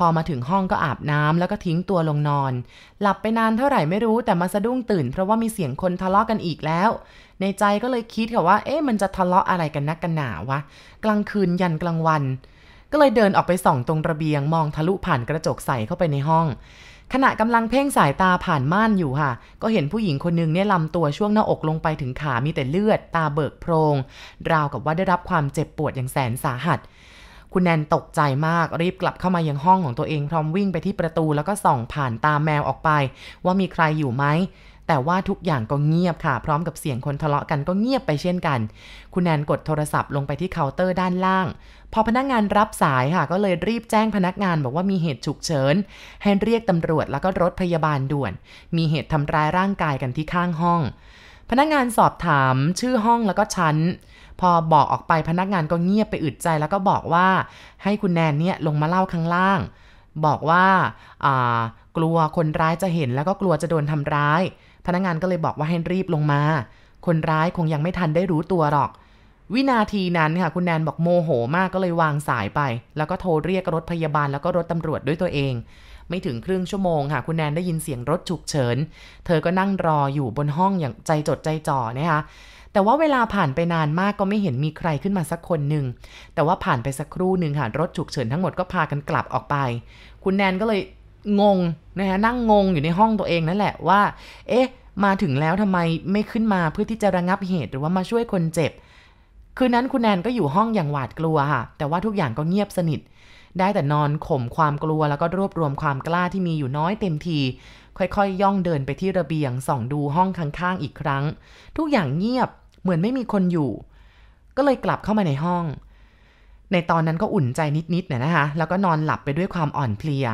พอมาถึงห้องก็อาบน้ำแล้วก็ทิ้งตัวลงนอน หลับไปนานเท่าไหร่ไม่รู้แต่มาสะดุ้งตื่น เพราะว่ามีเสียงคนทะเลาะกันอีกแล้ว ในใจก็เลยคิดค่ะว่า เอ๊ะมันจะทะเลาะอะไรกันนักกันหนาวะ กลางคืนยันกลางวัน ก็เลยเดินออกไปส่องตรงระเบียงมองทะลุผ่านกระจกใสเข้าไปในห้อง ขณะกำลังเพ่งสายตาผ่านม่านอยู่ค่ะ ก็เห็นผู้หญิงคนนึงเนี่ยลำตัวช่วงหน้าอกลงไปถึงขามีแต่เลือด ตาเบิกโพรง ราวกับว่าได้รับความเจ็บปวดอย่างแสนสาหัสคุณแนนตกใจมากรีบกลับเข้ามายังห้องของตัวเองพร้อมวิ่งไปที่ประตูแล้วก็ส่องผ่านตาแมวออกไป ว่ามีใครอยู่ไหม แต่ว่าทุกอย่างก็เงียบค่ะ พร้อมกับเสียงคนทะเลาะกันก็เงียบไปเช่นกัน คุณแนนกดโทรศัพท์ลงไปที่เคาน์เตอร์ด้านล่าง พอพนักงานรับสายค่ะ ก็เลยรีบแจ้งพนักงานบอกว่ามีเหตุฉุกเฉินให้เรียกตำรวจแล้วก็รถพยาบาลด่วน มีเหตุทำร้ายร่างกายกันที่ข้างห้อง พนักงานสอบถามชื่อห้องแล้วก็ชั้นพอบอกออกไปพนักงานก็เงียบไปอึดใจแล้วก็บอกว่า ให้คุณแนนเนี่ยลงมาเล่าข้างล่าง บอกว่ากลัวคนร้ายจะเห็นแล้วก็กลัวจะโดนทำร้าย พนักงานก็เลยบอกว่าให้รีบลงมา คนร้ายคงยังไม่ทันได้รู้ตัวหรอก วินาทีนั้นค่ะคุณแนนบอกโมโหมากก็เลยวางสายไป แล้วก็โทรเรียกรถพยาบาลแล้วก็รถตำรวจด้วยตัวเอง ไม่ถึงครึ่งชั่วโมงค่ะ คุณแนนได้ยินเสียงรถฉุกเฉิน เธอก็นั่งรออยู่บนห้องอย่างใจจดใจจ่อนะคะแต่ว่าเวลาผ่านไปนานมากก็ไม่เห็นมีใครขึ้นมาสักคนหนึ่ง แต่ว่าผ่านไปสักครู่หนึ่งค่ะ รถฉุกเฉินทั้งหมดก็พากันกลับออกไป คุณแนนก็เลย งงนะคะนั่งงงอยู่ในห้องตัวเองนั่นแหละว่า เอ๊ะ มาถึงแล้วทำไมไม่ขึ้นมาเพื่อที่จะระงับเหตุหรือว่ามาช่วยคนเจ็บ คืนนั้นคุณแนนก็อยู่ห้องอย่างหวาดกลัวค่ะ แต่ว่าทุกอย่างก็เงียบสนิท ได้แต่นอนข่มความกลัวแล้วก็รวบรวมความกล้าที่มีอยู่น้อยเต็มที ค่อยๆยย่องเดินไปที่ระเบียงส่องดูห้องข้างๆอีกครั้ง ทุกอย่างเงียบเหมือนไม่มีคนอยู่ ก็เลยกลับเข้ามาในห้องในตอนนั้นก็อุ่นใจนิดๆนะนะคะ แล้วก็นอนหลับไปด้วยความอ่อนเพลีย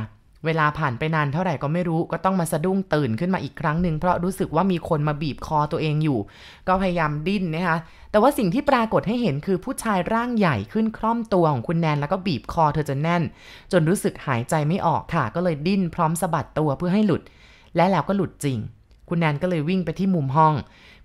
เวลาผ่านไปนานเท่าไหร่ก็ไม่รู้ก็ต้องมาสะดุ้งตื่นขึ้นมาอีกครั้งหนึ่งเพราะรู้สึกว่ามีคนมาบีบคอตัวเองอยู่ ก็พยายามดิ้นนะคะแต่ว่าสิ่งที่ปรากฏให้เห็นคือผู้ชายร่างใหญ่ขึ้นคล่อมตัวของคุณแนนแล้วก็บีบคอเธอจนแน่น จนรู้สึกหายใจไม่ออกค่ะ ก็เลยดิ้นพร้อมสะบัดตัวเพื่อให้หลุด และแล้วก็หลุดจริง คุณแนนก็เลยวิ่งไปที่มุมห้อง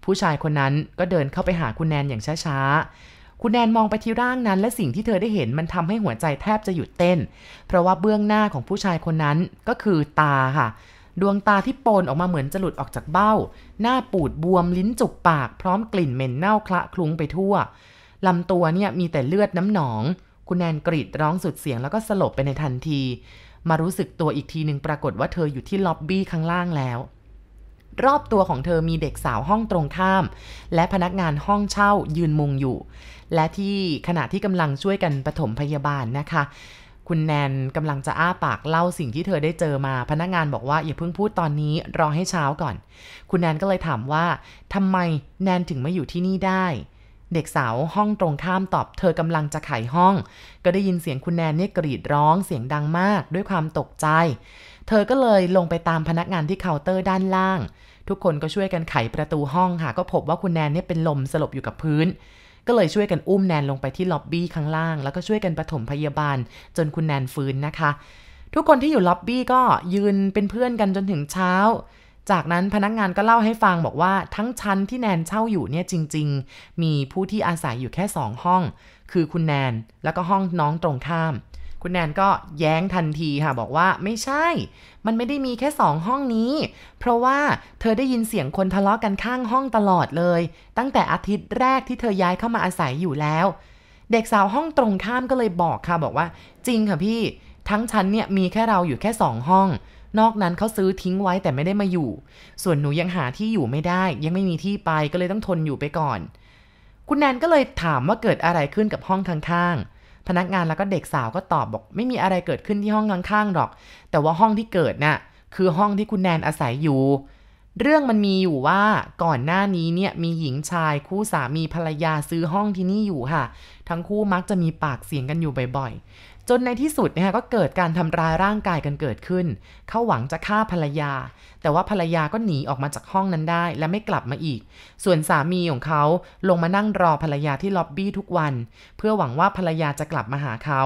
ผู้ชายคนนั้นก็เดินเข้าไปหาคุณแนนอย่างช้าๆ คุณแนนมองไปที่ร่างนั้น และสิ่งที่เธอได้เห็นมันทำให้หัวใจแทบจะหยุดเต้น เพราะว่าเบื้องหน้าของผู้ชายคนนั้นก็คือตาค่ะ ดวงตาที่โปนออกมาเหมือนจะหลุดออกจากเบ้า หน้าปูดบวมลิ้นจุกปาก พร้อมกลิ่นเหม็นเน่าคละคลุ้งไปทั่วลำตัวเนี่ยมีแต่เลือดน้ำหนอง คุณแนนกรีดร้องสุดเสียงแล้วก็สลบไปในทันที มารู้สึกตัวอีกทีหนึ่งปรากฏว่าเธออยู่ที่ล็อบบี้ข้างล่างแล้ว รอบตัวของเธอมีเด็กสาวห้องตรงข้าม และพนักงานห้องเช่ายืนมุงอยู่ และที่ขณะที่กำลังช่วยกันปฐมพยาบาลนะคะ คุณแนนกำลังจะอ้าปากเล่าสิ่งที่เธอได้เจอมา พนักงานบอกว่าอย่าเพิ่งพูดตอนนี้รอให้เช้าก่อน คุณแนนก็เลยถามว่าทำไมแนนถึงมาอยู่ที่นี่ได้เด็กสาวห้องตรงข้ามตอบเธอกำลังจะไขห้อง ก็ได้ยินเสียงคุณแนนเนี่ยกรีดร้องเสียงดังมากด้วยความตกใจ เธอก็เลยลงไปตามพนักงานที่เคาน์เตอร์ด้านล่าง ทุกคนก็ช่วยกันไขประตูห้องค่ะ ก็พบว่าคุณแนนเนี่ยเป็นลมสลบอยู่กับพื้น ก็เลยช่วยกันอุ้มแนนลงไปที่ล็อบบี้ข้างล่าง แล้วก็ช่วยกันปฐมพยาบาล จนคุณแนนฟื้นนะคะ ทุกคนที่อยู่ล็อบบี้ก็ยืนเป็นเพื่อนกันจนถึงเช้า จากนั้นพนักงานก็เล่าให้ฟังบอกว่าทั้งชั้นที่แนนเช่าอยู่เนี่ยจริง ๆ มีผู้ที่อาศัยอยู่แค่สองห้อง คือคุณแนนแล้วก็ห้องน้องตรงข้าม คุณแนนก็แย้งทันทีค่ะ บอกว่าไม่ใช่ มันไม่ได้มีแค่สองห้องนี้ เพราะว่าเธอได้ยินเสียงคนทะเลาะกันข้างห้องตลอดเลย ตั้งแต่อาทิตย์แรกที่เธอย้ายเข้ามาอาศัยอยู่แล้ว เด็กสาวห้องตรงข้ามก็เลยบอกค่ะบอกว่า จริงค่ะพี่ ทั้งชั้นเนี่ยมีแค่เราอยู่แค่สองห้อง นอกนั้นเขาซื้อทิ้งไว้แต่ไม่ได้มาอยู่ ส่วนหนูยังหาที่อยู่ไม่ได้ ยังไม่มีที่ไปก็เลยต้องทนอยู่ไปก่อน คุณแนนก็เลยถามว่าเกิดอะไรขึ้นกับห้องข้างๆ พนักงานแล้วก็เด็กสาวก็ตอบบอก ไม่มีอะไรเกิดขึ้นที่ห้องข้างๆหรอก แต่ว่าห้องที่เกิดน่ะคือห้องที่คุณแนนอาศัยอยู่ เรื่องมันมีอยู่ว่าก่อนหน้านี้เนี่ยมีหญิงชายคู่สามีภรรยาซื้อห้องที่นี่อยู่ค่ะ ทั้งคู่มักจะมีปากเสียงกันอยู่บ่อยๆ จนในที่สุดนะคะก็เกิดการทำร้ายร่างกายกันเกิดขึ้น เขาหวังจะฆ่าภรรยา แต่ว่าภรรยาก็หนีออกมาจากห้องนั้นได้ และไม่กลับมาอีก ส่วนสามีของเขาลงมานั่งรอภรรยาที่ล็อบบี้ทุกวัน เพื่อหวังว่าภรรยาจะกลับมาหาเขา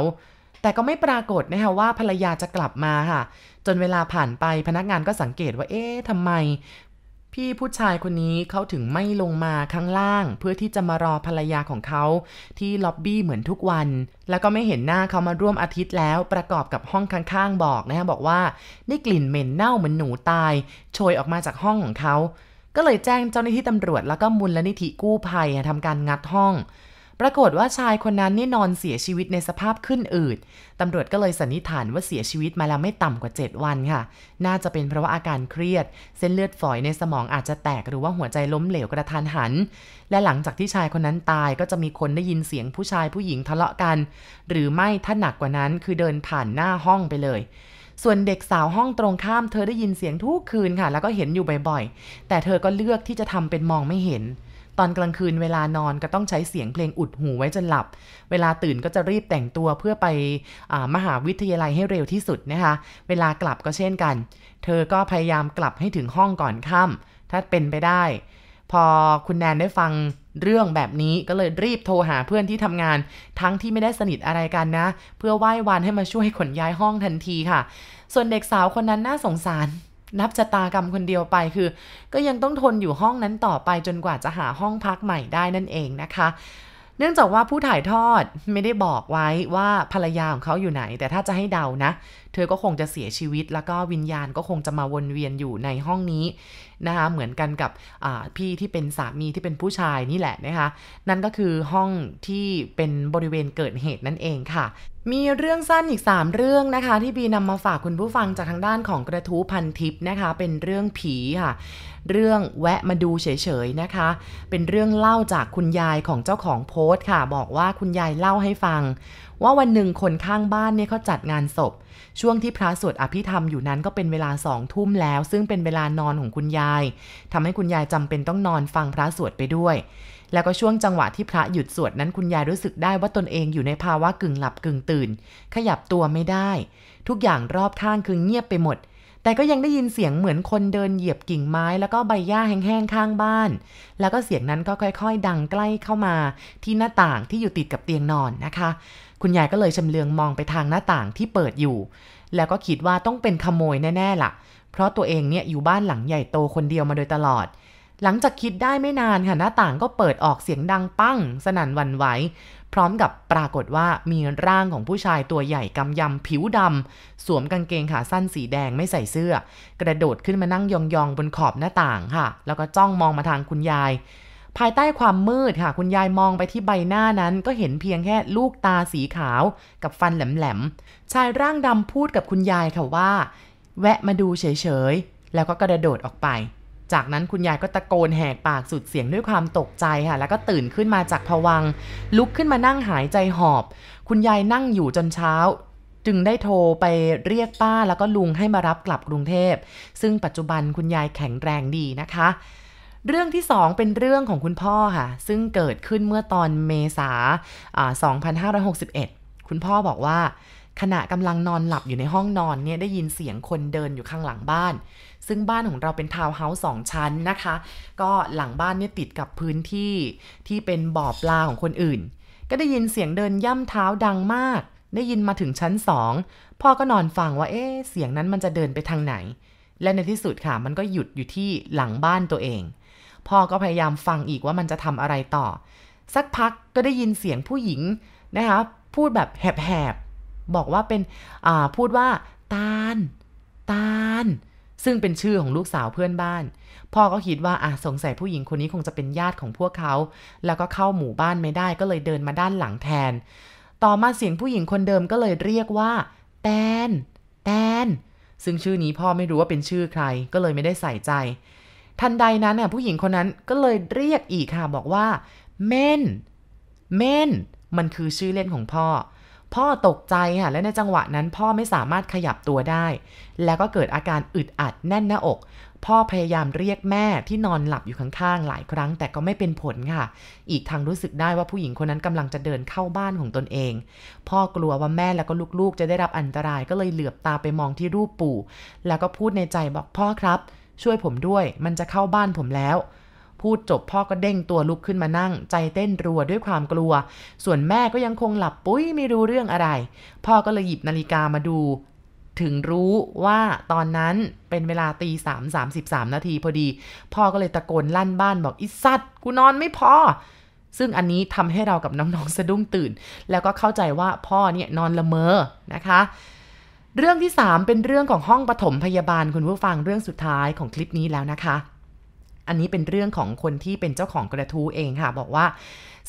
แต่ก็ไม่ปรากฏนะคะว่าภรรยาจะกลับมาค่ะ จนเวลาผ่านไปพนักงานก็สังเกตว่าเอ๊ะทำไม พี่ผู้ชายคนนี้เขาถึงไม่ลงมาข้างล่าง เพื่อที่จะมารอภรรยาของเขา ที่ล็อบบี้เหมือนทุกวัน แล้วก็ไม่เห็นหน้าเขามาร่วมอาทิตย์แล้ว ประกอบกับห้องข้างๆบอกนะฮะบอกว่าได้กลิ่นเหม็นเน่าเหมือนหนูตายโชยออกมาจากห้องของเขา ก็เลยแจ้งเจ้าหน้าที่ตำรวจแล้วก็มูลนิธิกู้ภัยทำการงัดห้อง ปรากฏว่าชายคนนั้นนี่นอนเสียชีวิตในสภาพขึ้นอืดตำรวจก็เลยสันนิษฐานว่าเสียชีวิตมาแล้วไม่ต่ำกว่า 7 วันค่ะ น่าจะเป็นเพราะว่าอาการเครียด เส้นเลือดฝอยในสมองอาจจะแตกหรือว่าหัวใจล้มเหลวกระทันหัน และหลังจากที่ชายคนนั้นตายก็จะมีคนได้ยินเสียงผู้ชายผู้หญิงทะเลาะกัน หรือไม่ถ้าหนักกว่านั้นคือเดินผ่านหน้าห้องไปเลยส่วนเด็กสาวห้องตรงข้ามเธอได้ยินเสียงทุกคืนค่ะ แล้วก็เห็นอยู่บ่อยๆ แต่เธอก็เลือกที่จะทำเป็นมองไม่เห็น อนกลางคืนเวลานอนก็ต้องใช้เสียงเพลงอุดหูไว้จนหลับ เวลาตื่นก็จะรีบแต่งตัวเพื่อไปมหาวิทยาลัยให้เร็วที่สุดนะคะ เวลากลับก็เช่นกัน เธอก็พยายามกลับให้ถึงห้องก่อนค่ำถ้าเป็นไปได้ พอคุณแนนได้ฟังเรื่องแบบนี้ก็เลยรีบโทรหาเพื่อนที่ทำงาน ทั้งที่ไม่ได้สนิทอะไรกันนะ เพื่อไหว้วานให้มาช่วยขนย้ายห้องทันทีค่ะ ส่วนเด็กสาวคนนั้นน่าสงสาร นับชะตากรรมคนเดียวไปคือ ก็ยังต้องทนอยู่ห้องนั้นต่อไปจนกว่าจะหาห้องพักใหม่ได้นั่นเองนะคะ เนื่องจากว่าผู้ถ่ายทอดไม่ได้บอกไว้ว่าภรรยาของเขาอยู่ไหน แต่ถ้าจะให้เดานะ เธอก็คงจะเสียชีวิต แล้วก็วิญญาณก็คงจะมาวนเวียนอยู่ในห้องนี้นะคะเหมือนกันกับพี่ที่เป็นสามีที่เป็นผู้ชายนี่แหละนะคะนั่นก็คือห้องที่เป็นบริเวณเกิดเหตุนั่นเองค่ะ มีเรื่องสั้นอีก 3 เรื่องนะคะ ที่บีนำมาฝากคุณผู้ฟังจากทางด้านของกระทู้พันทิปนะคะ เป็นเรื่องผีค่ะ เรื่องแวะมาดูเฉยๆนะคะ เป็นเรื่องเล่าจากคุณยายของเจ้าของโพสต์ค่ะ บอกว่าคุณยายเล่าให้ฟัง ว่าวันหนึ่งคนข้างบ้านเนี่ยเขาจัดงานศพ ช่วงที่พระสวดอภิธรรมอยู่นั้นก็เป็นเวลาสองทุ่มแล้ว ซึ่งเป็นเวลานอนของคุณยายทำให้คุณยายจำเป็นต้องนอนฟังพระสวดไปด้วย แล้วก็ช่วงจังหวะที่พระหยุดสวดนั้นคุณยายรู้สึกได้ว่าตนเองอยู่ในภาวะกึ่งหลับกึ่งตื่น ขยับตัวไม่ได้ ทุกอย่างรอบข้างคือเงียบไปหมด แต่ก็ยังได้ยินเสียงเหมือนคนเดินเหยียบกิ่งไม้ แล้วก็ใบหญ้าแห้งๆข้างบ้าน แล้วก็เสียงนั้นก็ค่อย ๆ ดังใกล้เข้ามา ที่หน้าต่างที่อยู่ติดกับเตียงนอนนะคะ คุณยายก็เลยชำเลืองมองไปทางหน้าต่างที่เปิดอยู่ แล้วก็คิดว่าต้องเป็นขโมยแน่ๆล่ะ เพราะตัวเองเนี่ยอยู่บ้านหลังใหญ่โตคนเดียวมาโดยตลอด หลังจากคิดได้ไม่นานค่ะหน้าต่างก็เปิดออกเสียงดังปั้ง สนั่นวันไหว พร้อมกับปรากฏว่ามีร่างของผู้ชายตัวใหญ่กำยำผิวดำสวมกางเกงขาสั้นสีแดงไม่ใส่เสื้อ กระโดดขึ้นมานั่งยองๆบนขอบหน้าต่างค่ะ แล้วก็จ้องมองมาทางคุณยาย ภายใต้ความมืดค่ะ คุณยายมองไปที่ใบหน้านั้นก็เห็นเพียงแค่ลูกตาสีขาวกับฟันแหลมๆชายร่างดำพูดกับคุณยายค่ะว่า แวะมาดูเฉยๆแล้วก็กระโดดออกไป จากนั้นคุณยายก็ตะโกนแหกปากสุดเสียงด้วยความตกใจค่ะ แล้วก็ตื่นขึ้นมาจากผวัง ลุกขึ้นมานั่งหายใจหอบ คุณยายนั่งอยู่จนเช้า จึงได้โทรไปเรียกป้าแล้วก็ลุงให้มารับกลับกรุงเทพ ซึ่งปัจจุบันคุณยายแข็งแรงดีนะคะ เรื่องที่สองเป็นเรื่องของคุณพ่อค่ะ ซึ่งเกิดขึ้นเมื่อตอนเมษา2561 คุณพ่อบอกว่าขณะกำลังนอนหลับอยู่ในห้องนอนเนี่ยได้ยินเสียงคนเดินอยู่ข้างหลังบ้าน ซึ่งบ้านของเราเป็นทาวน์เฮาส์สองชั้นนะคะ ก็หลังบ้านเนี่ยติดกับพื้นที่ที่เป็นบ่อปลาของคนอื่น ก็ได้ยินเสียงเดินย่ำเท้าดังมาก ได้ยินมาถึงชั้นสองพ่อก็นอนฟังว่าเอ๊ะเสียงนั้นมันจะเดินไปทางไหน และในที่สุดค่ะ มันก็หยุดอยู่ที่หลังบ้านตัวเอง พ่อก็พยายามฟังอีกว่ามันจะทำอะไรต่อ สักพักก็ได้ยินเสียงผู้หญิงนะคะพูดแบบแหบๆบอกว่าเป็นอ่าพูดว่าตาล ตาล ซึ่งเป็นชื่อของลูกสาวเพื่อนบ้าน พ่อก็คิดว่าอะสงสัยผู้หญิงคนนี้คงจะเป็นญาติของพวกเขา แล้วก็เข้าหมู่บ้านไม่ได้ก็เลยเดินมาด้านหลังแทน ต่อมาเสียงผู้หญิงคนเดิมก็เลยเรียกว่าแตนแตนซึ่งชื่อนี้พ่อไม่รู้ว่าเป็นชื่อใคร ก็เลยไม่ได้ใส่ใจ ทันใดนั้นน่ะผู้หญิงคนนั้นก็เลยเรียกอีกค่ะบอกว่าเม่นเม่นมันคือชื่อเล่นของพ่อ พ่อตกใจค่ะและในจังหวะนั้นพ่อไม่สามารถขยับตัวได้ แล้วก็เกิดอาการอึดอัดแน่นหน้าอก พ่อพยายามเรียกแม่ที่นอนหลับอยู่ข้างๆ หลายครั้ง แต่ก็ไม่เป็นผลค่ะ อีกทางรู้สึกได้ว่าผู้หญิงคนนั้นกำลังจะเดินเข้าบ้านของตนเอง พ่อกลัวว่าแม่แล้วก็ลูกๆ จะได้รับอันตรายก็เลยเหลือบตาไปมองที่รูปปู่ แล้วก็พูดในใจบอกพ่อครับ ช่วยผมด้วย มันจะเข้าบ้านผมแล้ว พูดจบพ่อก็เด้งตัวลุกขึ้นมานั่ง ใจเต้นรัวด้วยความกลัว ส่วนแม่ก็ยังคงหลับปุ้ยไม่รู้เรื่องอะไร พ่อก็เลยหยิบนาฬิกามาดู ถึงรู้ว่าตอนนั้นเป็นเวลาตีสามสามสิบสามนาทีพอดี พ่อก็เลยตะโกนลั่นบ้านบอกอิสัตกูนอนไม่พอซึ่งอันนี้ทำให้เรากับน้องๆสะดุ้งตื่น แล้วก็เข้าใจว่าพ่อเนี่ยนอนละเมอนะคะ เรื่องที่ 3 เป็นเรื่องของห้องปฐมพยาบาลคุณผู้ฟังเรื่องสุดท้ายของคลิปนี้แล้วนะคะ อันนี้เป็นเรื่องของคนที่เป็นเจ้าของกระทู้เองค่ะ บอกว่า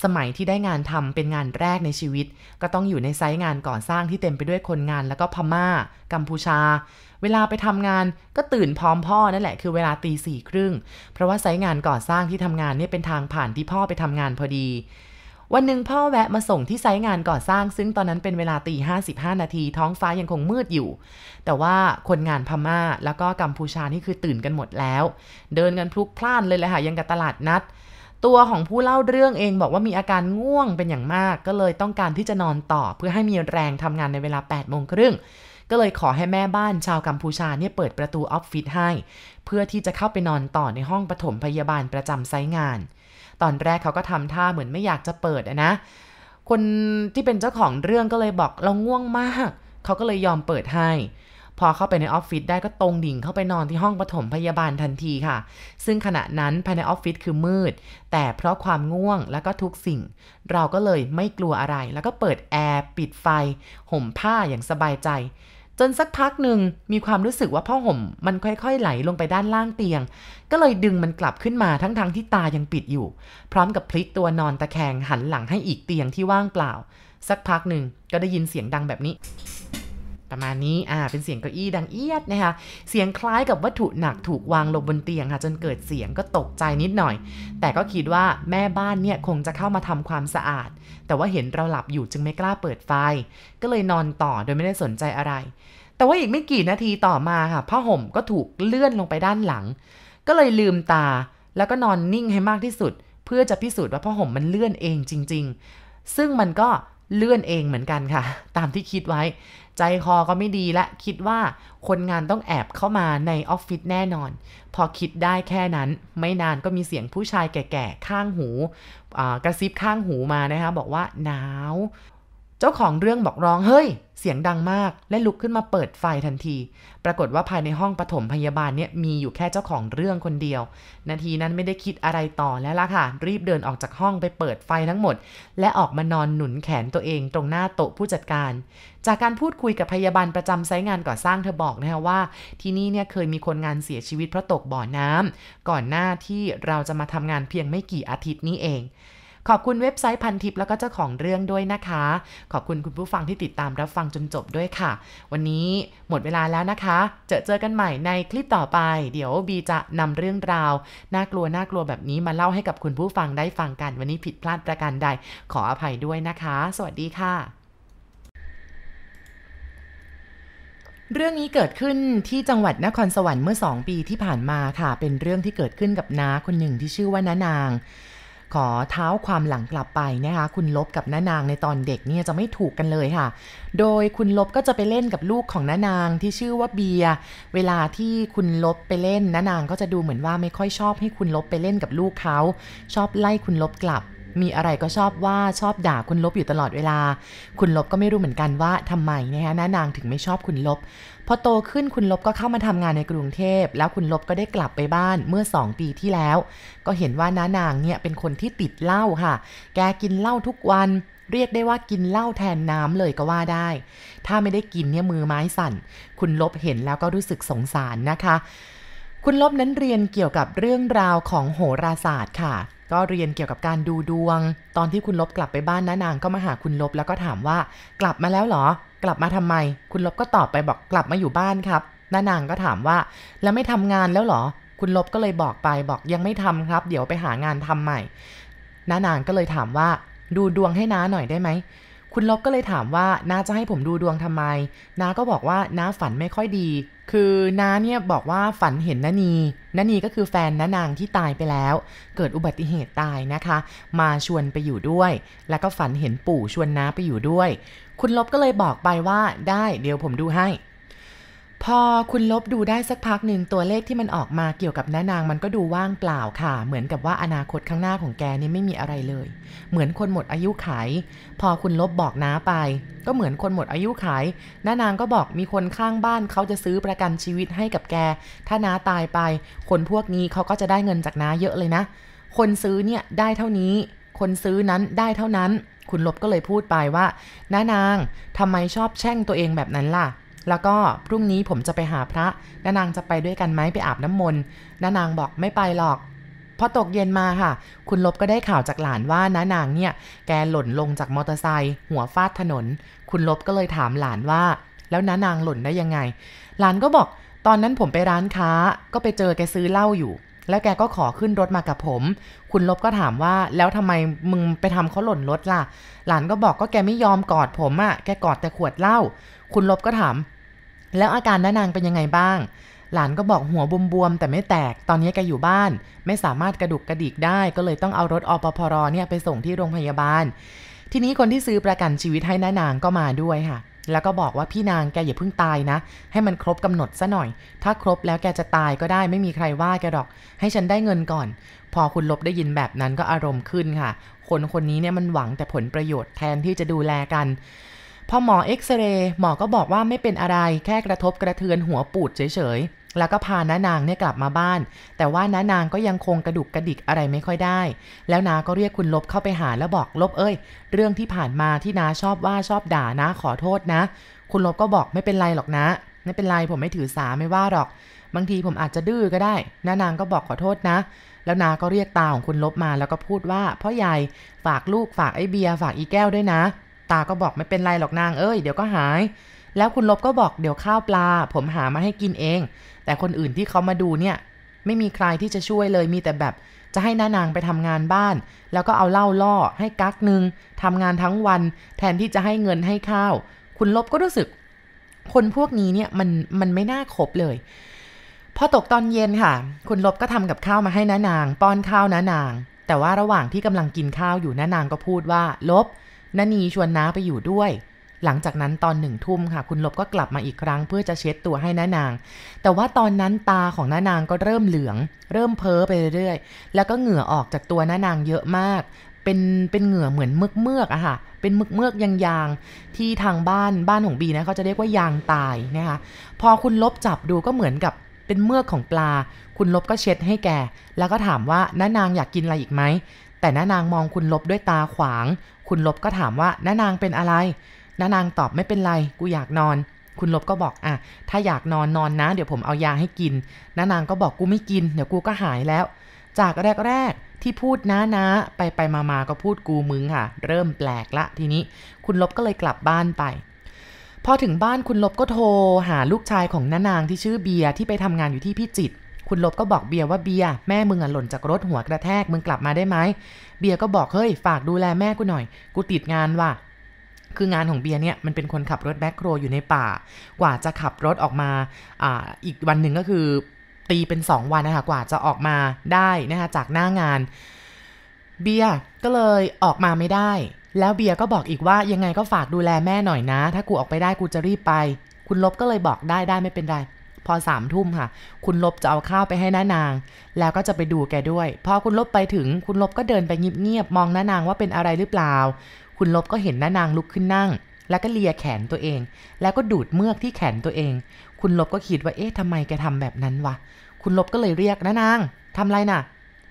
สมัยที่ได้งานทำเป็นงานแรกในชีวิต ก็ต้องอยู่ในไซต์งานก่อสร้างที่เต็มไปด้วยคนงาน แล้วก็พมา่า กัมพูชา เวลาไปทำงานก็ตื่นพร้อมพ่อนั่นแหละคือเวลาตีสี่ครึ่งเพราะว่าไซต์งานก่อสร้างที่ทำงานเนี่ยเป็นทางผ่านที่พ่อไปทำงานพอดี วันหนึ่งพ่อแวะมาส่งที่ไซต์งานก่อสร้าง ซึ่งตอนนั้นเป็นเวลาตีห้าสิบห้านาที ท้องฟ้ายังคงมืดอยู่ แต่ว่าคนงานพม่าแล้วก็กัมพูชานี่คือตื่นกันหมดแล้ว เดินกันพลุกพล่านเลยแหละค่ะยังกับตลาดนัด ตัวของผู้เล่าเรื่องเองบอกว่ามีอาการง่วงเป็นอย่างมาก ก็เลยต้องการที่จะนอนต่อเพื่อให้มีแรงทำงานในเวลา8ปดโมงครึ่งก็เลยขอให้แม่บ้านชาวกัมพูชาเนี่ยเปิดประตูออฟฟิศให้ เพื่อที่จะเข้าไปนอนต่อในห้องปฐมพยาบาลประจำไซต์งาน ตอนแรกเขาก็ทำท่าเหมือนไม่อยากจะเปิดนะ คนที่เป็นเจ้าของเรื่องก็เลยบอกเราง่วงมาก เขาก็เลยยอมเปิดให้ พอเข้าไปในออฟฟิศได้ก็ตรงดิ่งเข้าไปนอนที่ห้องปฐมพยาบาลทันทีค่ะ ซึ่งขณะนั้นภายในออฟฟิศคือมืด แต่เพราะความง่วงแล้วก็ทุกสิ่ง เราก็เลยไม่กลัวอะไร แล้วก็เปิดแอร์ปิดไฟ ห่มผ้าอย่างสบายใจจ นสักพักหนึ่งมีความรู้สึกว่าผ้าห่ม มันค่อยๆไหลลงไปด้านล่างเตียง ก็เลยดึงมันกลับขึ้นมาทั้งๆทที่ตายังปิดอยู่ พร้อมกับพลิกตัวนอนตะแคงหันหลังให้อีกเตียงที่ว่างเปล่า สักพักหนึ่งก็ได้ยินเสียงดังแบบนี้ ประมาณนี้อ่าเป็นเสียงเก้าอี้ดังเอียดนะคะเสียงคล้ายกับวัตถุหนักถูกวางลงบนเตียงค่ะจนเกิดเสียงก็ตกใจนิดหน่อย แต่ก็คิดว่าแม่บ้านเนี่ยคงจะเข้ามาทำความสะอาดแต่ว่าเห็นเราหลับอยู่จึงไม่กล้าเปิดไฟ ก็เลยนอนต่อโดยไม่ได้สนใจอะไร แต่ว่าอีกไม่กี่นาทีต่อมาค่ะผ้าห่มก็ถูกเลื่อนลงไปด้านหลัง ก็เลยลืมตาแล้วก็นอนนิ่งให้มากที่สุด เพื่อจะพิสูจน์ว่าผ้าห่มมันเลื่อนเองจริง ๆ ซึ่งมันก็เลื่อนเองเหมือนกันค่ะ ตามที่คิดไว้ ใจคอก็ไม่ดีและคิดว่าคนงานต้องแอบเข้ามาในออฟฟิศแน่นอน พอคิดได้แค่นั้น ไม่นานก็มีเสียงผู้ชายแก่ๆข้างหูกระซิบข้างหูมานะคะ บอกว่าหนาว เจ้าของเรื่องบอกร้องเฮ้ย เสียงดังมาก และลุกขึ้นมาเปิดไฟทันที ปรากฏว่าภายในห้องปฐมพยาบาลเนี่ยมีอยู่แค่เจ้าของเรื่องคนเดียว นาทีนั้นไม่ได้คิดอะไรต่อแล้วล่ะค่ะ รีบเดินออกจากห้องไปเปิดไฟทั้งหมด และออกมานอนหนุนแขนตัวเองตรงหน้าโต๊ะผู้จัดการ จากการพูดคุยกับพยาบาลประจำไซต์งานก่อสร้างเธอบอกนะคะว่า ที่นี่เนี่ยเคยมีคนงานเสียชีวิตเพราะตกบ่อน้ำก่อนหน้าที่เราจะมาทำงานเพียงไม่กี่อาทิตย์นี้เอง ขอบคุณเว็บไซต์พันทิปแล้วก็เจ้าของเรื่องด้วยนะคะ ขอบคุณคุณผู้ฟังที่ติดตามรับฟังจนจบด้วยค่ะ วันนี้หมดเวลาแล้วนะคะ เจอเจอกันใหม่ในคลิปต่อไป เดี๋ยวบีจะนำเรื่องราวน่ากลัวน่ากลัวแบบนี้มาเล่าให้กับคุณผู้ฟังได้ฟังกัน วันนี้ผิดพลาดประการใด ขออภัยด้วยนะคะ สวัสดีค่ะเรื่องนี้เกิดขึ้นที่จังหวัดนครสวรรค์เมื่อสองปีที่ผ่านมาค่ะ เป็นเรื่องที่เกิดขึ้นกับน้าคนหนึ่งที่ชื่อว่าน้านาง ขอเท้าความหลังกลับไปนะคะคุณลบกับน้านางในตอนเด็กเนี่ยจะไม่ถูกกันเลยค่ะ โดยคุณลบก็จะไปเล่นกับลูกของน้านางที่ชื่อว่าเบียเวลาที่คุณลบไปเล่นน้านางก็จะดูเหมือนว่าไม่ค่อยชอบให้คุณลบไปเล่นกับลูกเขาชอบไล่คุณลบกลับมีอะไรก็ชอบว่าชอบด่าคุณลบอยู่ตลอดเวลา คุณลบก็ไม่รู้เหมือนกันว่าทำไมนะคะน้านางถึงไม่ชอบคุณลบ พอโตขึ้นคุณลบก็เข้ามาทำงานในกรุงเทพ แล้วคุณลบก็ได้กลับไปบ้านเมื่อสองปีที่แล้ว ก็เห็นว่าน้านางเนี่ยเป็นคนที่ติดเหล้าค่ะ แกกินเหล้าทุกวันเรียกได้ว่ากินเหล้าแทนน้ำเลยก็ว่าได้ ถ้าไม่ได้กินเนี่ยมือไม้สั่น คุณลบเห็นแล้วก็รู้สึกสงสารนะคะ คุณลบนั้นเรียนเกี่ยวกับเรื่องราวของโหราศาสตร์ค่ะ ก็เรียนเกี่ยวกับการดูดวง ตอนที่คุณลบกลับไปบ้านน้านางก็มาหาคุณลบแล้วก็ถามว่ากลับมาแล้วเหรอ กลับมาทำไม คุณลบก็ตอบไปบอกกลับมาอยู่บ้านครับน้านางก็ถามว่า แล้วไม่ทำงานแล้วหรอ คุณลบก็เลยบอกไปบอกยังไม่ทำครับ เดี๋ยวไปหางานทำใหม่น้านางก็เลยถามว่า ดูดวงให้น้าหน่อยได้ไหมคุณลบก็เลยถามว่าน้าจะให้ผมดูดวงทำไม น้าก็บอกว่าน้าฝันไม่ค่อยดี คือน้าเนี่ยบอกว่าฝันเห็นนานีนานีก็คือแฟนน้านางที่ตายไปแล้ว เกิดอุบัติเหตุตายนะคะ มาชวนไปอยู่ด้วย แล้วก็ฝันเห็นปู่ชวนน้าไปอยู่ด้วย คุณลบก็เลยบอกไปว่าได้เดี๋ยวผมดูให้ พอคุณลบดูได้สักพักหนึ่งตัวเลขที่มันออกมาเกี่ยวกับน้านางมันก็ดูว่างเปล่าค่ะ เหมือนกับว่าอนาคตข้างหน้าของแกนี่ไม่มีอะไรเลย เหมือนคนหมดอายุขายพอคุณลบบอกน้าไป ก็เหมือนคนหมดอายุขายน้านางก็บอกมีคนข้างบ้านเขาจะซื้อประกันชีวิตให้กับแก ถ้าน้าตายไป คนพวกนี้เขาก็จะได้เงินจากน้าเยอะเลยนะ คนซื้อเนี่ยได้เท่านี้ คนซื้อนั้นได้เท่านั้น คุณลบก็เลยพูดไปว่าน้านางทำไมชอบแช่งตัวเองแบบนั้นล่ะ แล้วก็พรุ่งนี้ผมจะไปหาพระน้านางจะไปด้วยกันไหมไปอาบน้ำมนต์น้านางบอกไม่ไปหรอกพอตกเย็นมาค่ะ คุณลบก็ได้ข่าวจากหลานว่าน้านางเนี่ย แกหล่นลงจากมอเตอร์ไซค์หัวฟาดถนน คุณลบก็เลยถามหลานว่า แล้วน้านางหล่นได้ยังไง หลานก็บอกตอนนั้นผมไปร้านค้าก็ไปเจอแกซื้อเหล้าอยู่ แล้วแกก็ขอขึ้นรถมากับผม คุณลบก็ถามว่าแล้วทำไมมึงไปทำเขาหล่นรถล่ะ หลานก็บอกก็แกไม่ยอมกอดผมอะ่ะ แกกอดแต่ขวดเหล้า คุณลบก็ถาม แล้วอาการน้านางเป็นยังไงบ้าง หลานก็บอกหัวบวมๆแต่ไม่แตก ตอนนี้แกอยู่บ้าน ไม่สามารถกระดุกกระดิกได้ ก็เลยต้องเอารถอปพรเนี่ยไปส่งที่โรงพยาบาล ทีนี้คนที่ซื้อประกันชีวิตให้น้านางก็มาด้วยค่ะ แล้วก็บอกว่าพี่นางแกอย่าเพิ่งตายนะ ให้มันครบกำหนดซะหน่อย ถ้าครบแล้วแกจะตายก็ได้ไม่มีใครว่าแกหรอก ให้ฉันได้เงินก่อน พอคุณลบได้ยินแบบนั้นก็อารมณ์ขึ้นค่ะ คนคนนี้เนี่ยมันหวังแต่ผลประโยชน์แทนที่จะดูแลกันพพอหมอเอ็กซเรย์หมอก็บอกว่าไม่เป็นอะไรแค่กระทบกระเทือนหัวปูดเฉยๆ แล้วก็พาน้านางเนี่ยกลับมาบ้าน แต่ว่าน้านางก็ยังคงกระดุกกระดิกอะไรไม่ค่อยได้ แล้วนาก็เรียกคุณลบเข้าไปหาแล้วบอกลบเอ้ย เรื่องที่ผ่านมาที่นาชอบว่าชอบด่านะขอโทษนะ คุณลบก็บอกไม่เป็นไรหรอกนะ ไม่เป็นไรผมไม่ถือสาไม่ว่าหรอก บางทีผมอาจจะดื้อก็ได้น้านางก็บอกขอโทษนะ แล้วนาก็เรียกตาของคุณลบมาแล้วก็พูดว่าพ่อใหญ่ฝากลูกฝากไอ้เบียร์ฝากอีแก้วด้วยนะ ตาก็บอกไม่เป็นไรหรอกนางเอ้ยเดี๋ยวก็หาย แล้วคุณลบก็บอกเดี๋ยวข้าวปลา ผมหามาให้กินเอง แต่คนอื่นที่เขามาดูเนี่ย ไม่มีใครที่จะช่วยเลยมีแต่แบบจะให้น้านางไปทำงานบ้าน แล้วก็เอาเหล้าล่อให้กักหนึ่งทำงานทั้งวัน แทนที่จะให้เงินให้ข้าว คุณลบก็รู้สึก คนพวกนี้เนี่ยมันมันไม่น่าคบเลย พอตกตอนเย็นค่ะ คุณลบก็ทำกับข้าวมาให้น้านาง ป้อนข้าวน้านาง แต่ว่าระหว่างที่กำลังกินข้าวอยู่น้านางก็พูดว่า ลบน้านีชวนน้าไปอยู่ด้วย หลังจากนั้นตอนหนึ่งทุ่มค่ะ คุณลบก็กลับมาอีกครั้งเพื่อจะเช็ดตัวให้น้านาง แต่ว่าตอนนั้นตาของน้านางก็เริ่มเหลือง เริ่มเพ้อไปเรื่อยๆ แล้วก็เหงื่อออกจากตัวน้านางเยอะมาก เป็นเป็นเหงื่อเหมือนเมือกเมือกอะค่ะ เป็นเมือกเมือกยางๆที่ทางบ้านบ้านของบีนะเขาจะเรียกว่ายางตายนะคะพอคุณลบจับดูก็เหมือนกับเป็นเมือกของปลา คุณลบก็เช็ดให้แก แล้วก็ถามว่าน้านางอยากกินอะไรอีกไหมแต่น้านางมองคุณลบด้วยตาขวาง คุณลบก็ถามว่าน้านางเป็นอะไร น้านางตอบไม่เป็นไรกูอยากนอน คุณลบก็บอกอะถ้าอยากนอนนอนนะ เดี๋ยวผมเอายาให้กินน้านางก็บอกกูไม่กิน เดี๋ยวกูก็หายแล้ว จากแรกๆที่พูดนะนะไปไปมามาก็พูดกูมึงค่ะ เริ่มแปลกละทีนี้ คุณลบก็เลยกลับบ้านไปพอถึงบ้านคุณลบก็โทรหาลูกชายของน้านางที่ชื่อเบียร์ที่ไปทำงานอยู่ที่พิจิตรคุณลบก็บอกเบียร์ว่าเบียร์แม่มึงอะหล่นจากรถหัวกระแทกมึงกลับมาได้ไหมเบียร์ก็บอกเฮ้ยฝากดูแลแม่กูหน่อย กูติดงานว่ะ คืองานของเบียร์เนี่ยมันเป็นคนขับรถแบ็คโครอยู่ในป่า กว่าจะขับรถออกมาอ่าอีกวันหนึ่งก็คือตีเป็น 2 วันนะคะกว่าจะออกมาได้นะคะจากหน้างาน เบียร์ก็เลยออกมาไม่ได้ แล้วเบียร์ก็บอกอีกว่ายังไงก็ฝากดูแลแม่หน่อยนะ ถ้ากูออกไปได้กูจะรีบไป คุณลบก็เลยบอกได้ได้ไม่เป็นไรพอสามทุ่มค่ะ คุณลบจะเอาข้าวไปให้น้านาง แล้วก็จะไปดูแกด้วย พอคุณลบไปถึงคุณลบก็เดินไปเงียบๆมองน้านางว่าเป็นอะไรหรือเปล่า คุณลบก็เห็นน้านางลุกขึ้นนั่ง แล้วก็เลียแขนตัวเอง แล้วก็ดูดเมือกที่แขนตัวเอง คุณลบก็คิดว่าเอ๊ะทำไมแกทำแบบนั้นวะคุณลบก็เลยเรียกน้านางทำไรน่ะ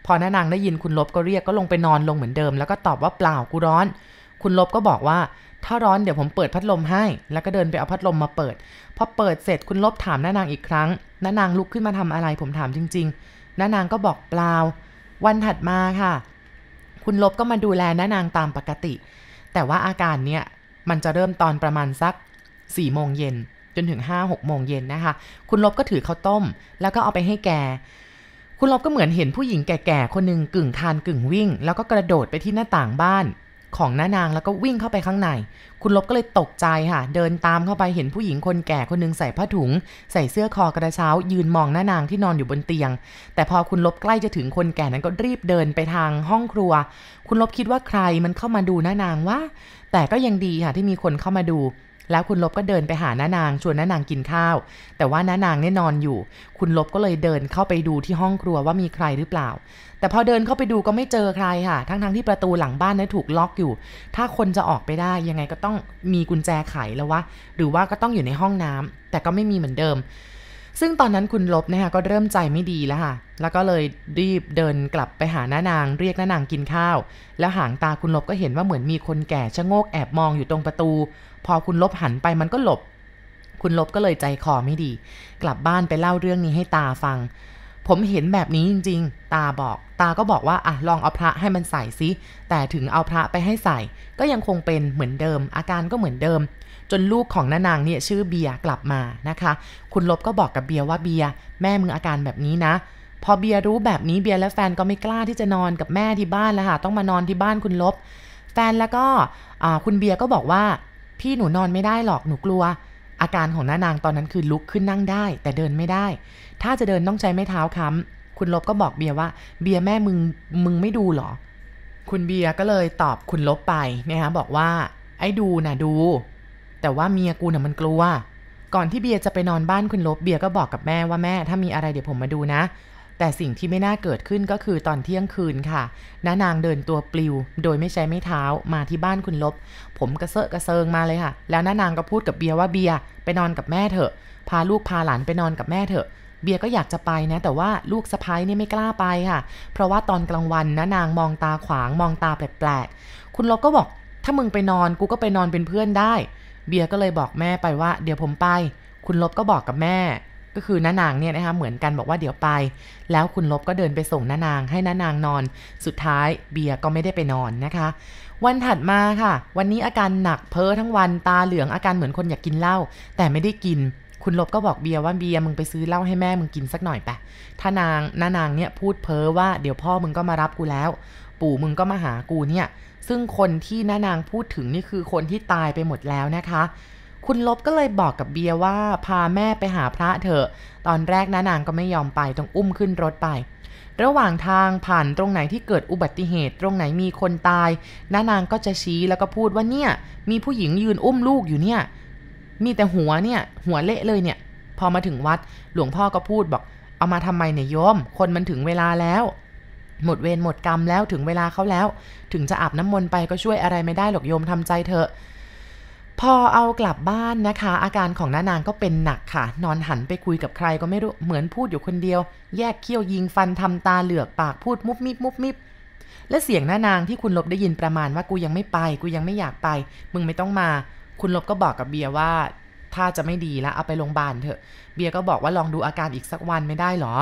พอน้านางได้ยินคุณลบก็เรียกก็ลงไปนอนลงเหมือนเดิม แล้วก็ตอบว่าเปล่ากูร้อน คุณลบก็บอกว่าถ้าร้อนเดี๋ยวผมเปิดพัดลมให้ แล้วก็เดินไปเอาพัดลมมาเปิด พอเปิดเสร็จคุณลบถามน้านางอีกครั้งน้านางลุกขึ้นมาทำอะไรผมถามจริงๆน้านางก็บอกเปล่า วันถัดมาค่ะ คุณลบก็มาดูแลน้านางตามปกติ แต่ว่าอาการเนี่ยมันจะเริ่มตอนประมาณสัก4ี่โมงเย็นจนถึง5้าหกโมงเย็นนะคะ คุณลบก็ถือข้าวต้ม แล้วก็เอาไปให้แก คุณลบก็เหมือนเห็นผู้หญิงแก่ๆ คนหนึ่งกึ่งคานกึ่งวิ่ง แล้วก็กระโดดไปที่หน้าต่างบ้านของน้านางแล้วก็วิ่งเข้าไปข้างใน คุณลบก็เลยตกใจค่ะ เดินตามเข้าไปเห็นผู้หญิงคนแก่คนหนึงใส่ผ้าถุง ใส่เสื้อคอกระเช้า ยืนมองหน้านางที่นอนอยู่บนเตียง แต่พอคุณลบใกล้จะถึงคนแก่นั้นก็รีบเดินไปทางห้องครัว คุณลบคิดว่าใครมันเข้ามาดูหน้านางวะแต่ก็ยังดีค่ะที่มีคนเข้ามาดู แล้วคุณลบก็เดินไปหาน้านางชวนน้านางกินข้าว แต่ว่าน้านางเนี่ยนอนอยู่ คุณลบก็เลยเดินเข้าไปดูที่ห้องครัวว่ามีใครหรือเปล่า แต่พอเดินเข้าไปดูก็ไม่เจอใครค่ะ ทั้งๆที่ประตูหลังบ้านเนี่ยถูกล็อกอยู่ ถ้าคนจะออกไปได้ยังไงก็ต้องมีกุญแจไขแล้ววะหรือว่าก็ต้องอยู่ในห้องน้ำแต่ก็ไม่มีเหมือนเดิม ซึ่งตอนนั้นคุณลบนะคะก็เริ่มใจไม่ดีแล้วค่ะ แล้วก็เลยรีบเดินกลับไปหาน้านาง เรียกน้านางกินข้าว แล้วหางตาคุณลบก็เห็นว่าเหมือนมีคนแก่ชะโงกแอบมองอยู่ตรงประตู พอคุณลบหันไปมันก็หลบ คุณลบก็เลยใจคอไม่ดี กลับบ้านไปเล่าเรื่องนี้ให้ตาฟัง ผมเห็นแบบนี้จริง ๆ ตาบอก ตาก็บอกว่าอะลองเอาพระให้มันใส่ซิแต่ถึงเอาพระไปให้ใส่ ก็ยังคงเป็นเหมือนเดิม อาการก็เหมือนเดิม จนลูกของน้านางเนี่ยชื่อเบียร์กลับมานะคะ คุณลบก็บอกกับเบียร์ว่าเบียร์แม่มึงอาการแบบนี้นะ พอเบียร์รู้แบบนี้เบียร์และแฟนก็ไม่กล้าที่จะนอนกับแม่ที่บ้านแล้วค่ะ ต้องมานอนที่บ้านคุณลบ แฟนแล้วก็คุณเบียร์ก็บอกว่าพี่หนูนอนไม่ได้หรอกหนูกลัว อาการของน้านางตอนนั้นคือลุกขึ้นนั่งได้ แต่เดินไม่ได้ ถ้าจะเดินต้องใช้ไม้เท้าค้คุณลบก็บอกเบียร์ว่า เบียร์แม่มึงมึงไม่ดูหรอ คุณเบียร์ก็เลยตอบคุณลบไปนะคะบอกว่าไอ้ดูนะดู แต่ว่าเมียกูน่ะมันกลัว ก่อนที่เบียร์จะไปนอนบ้านคุณลบเบียร์ก็บอกกับแม่ว่าแม่ถ้ามีอะไรเดี๋ยวผมมาดูนะ แต่สิ่งที่ไม่น่าเกิดขึ้นก็คือตอนเที่ยงคืนค่ะน้านางเดินตัวปลิว โดยไม่ใช้ไม้เท้ามาที่บ้านคุณลบ ผมกระเซอะกระเซิงมาเลยค่ะ แล้วน้านางก็พูดกับเบียร์ว่าเบียร์ไปนอนกับแม่เถอะ พาลูกพาหลานไปนอนกับแม่เถอะเบียร์ก็อยากจะไปนะ แต่ว่าลูกสะพ้ายนี่ไม่กล้าไปค่ะ เพราะว่าตอนกลางวันนะนางมองตาขวางมองตาแปลกๆ คุณลบก็บอก ถ้ามึงไปนอนกูก็ไปนอนเป็นเพื่อนได้ เบียร์ก็เลยบอกแม่ไปว่าเดี๋ยวผมไป คุณลบก็บอกกับแม่ ก็คือน้านางเนี่ยนะคะเหมือนกันบอกว่าเดี๋ยวไป แล้วคุณลบก็เดินไปส่งน้านางให้น้านางนอน สุดท้ายเบียร์ก็ไม่ได้ไปนอนนะคะ วันถัดมาค่ะ วันนี้อาการหนักเพ้อทั้งวันตาเหลืองอาการเหมือนคนอยากกินเหล้าแต่ไม่ได้กิน คุณลบก็บอกเบียร์ว่าเบียร์มึงไปซื้อเหล้าให้แม่มึงกินสักหน่อยไปถ้านางน้านางเนี่ยพูดเพ้อว่าเดี๋ยวพ่อมึงก็มารับกูแล้ว ปู่มึงก็มาหากูเนี่ย ซึ่งคนที่น้านางพูดถึงนี่คือคนที่ตายไปหมดแล้วนะคะ คุณลบก็เลยบอกกับเบียร์ว่าพาแม่ไปหาพระเถอะ ตอนแรกน้านางก็ไม่ยอมไปต้องอุ้มขึ้นรถไประหว่างทางผ่านตรงไหนที่เกิดอุบัติเหตุตรงไหนมีคนตายน้านางก็จะชี้แล้วก็พูดว่าเนี่ย มีผู้หญิงยืนอุ้มลูกอยู่เนี่ย มีแต่หัวเนี่ย หัวเละเลยเนี่ย พอมาถึงวัดหลวงพ่อก็พูดบอก เอามาทำไมเนี่ยโยม คนมันถึงเวลาแล้ว หมดเวรหมดกรรมแล้วถึงเวลาเขาแล้ว ถึงจะอาบน้ำมนต์ไปก็ช่วยอะไรไม่ได้หรอกโยมทำใจเถอะพอเอากลับบ้านนะคะ อาการของน้านางก็เป็นหนักค่ะ นอนหันไปคุยกับใครก็ไม่รู้เหมือนพูดอยู่คนเดียว แยกเขี้ยวยิงฟันทำตาเหลือกปากพูดมุบมิบมุบมิบและเสียงน้านางที่คุณลบได้ยินประมาณว่ากูยังไม่ไป กูยังไม่อยากไป มึงไม่ต้องมา คุณลบก็บอกกับเบียร์ว่าถ้าจะไม่ดีแล้วเอาไปโรงพยาบาลเถอะ เบียร์ก็บอกว่าลองดูอาการอีกสักวันไม่ได้หรอ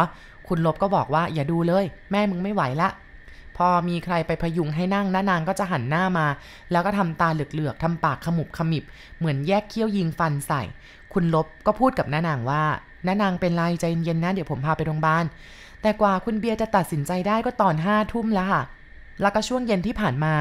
คุณลบก็บอกว่าอย่าดูเลย แม่มึงไม่ไหวละ พอมีใครไปพยุงให้นั่งน้านางก็จะหันหน้ามา แล้วก็ทำตาเหลือกๆทำปากขมุบขมิบ เหมือนแยกเขี้ยวยิงฟันใส่ คุณลบก็พูดกับน้านางว่าน้านางเป็นไรใจเย็นๆนะเดี๋ยวผมพาไปโรงพยาบาล แต่กว่าคุณเบียร์จะตัดสินใจได้ก็ตอนห้าทุ่มแล้วค่ะ แล้วก็ช่วงเย็นที่ผ่านมา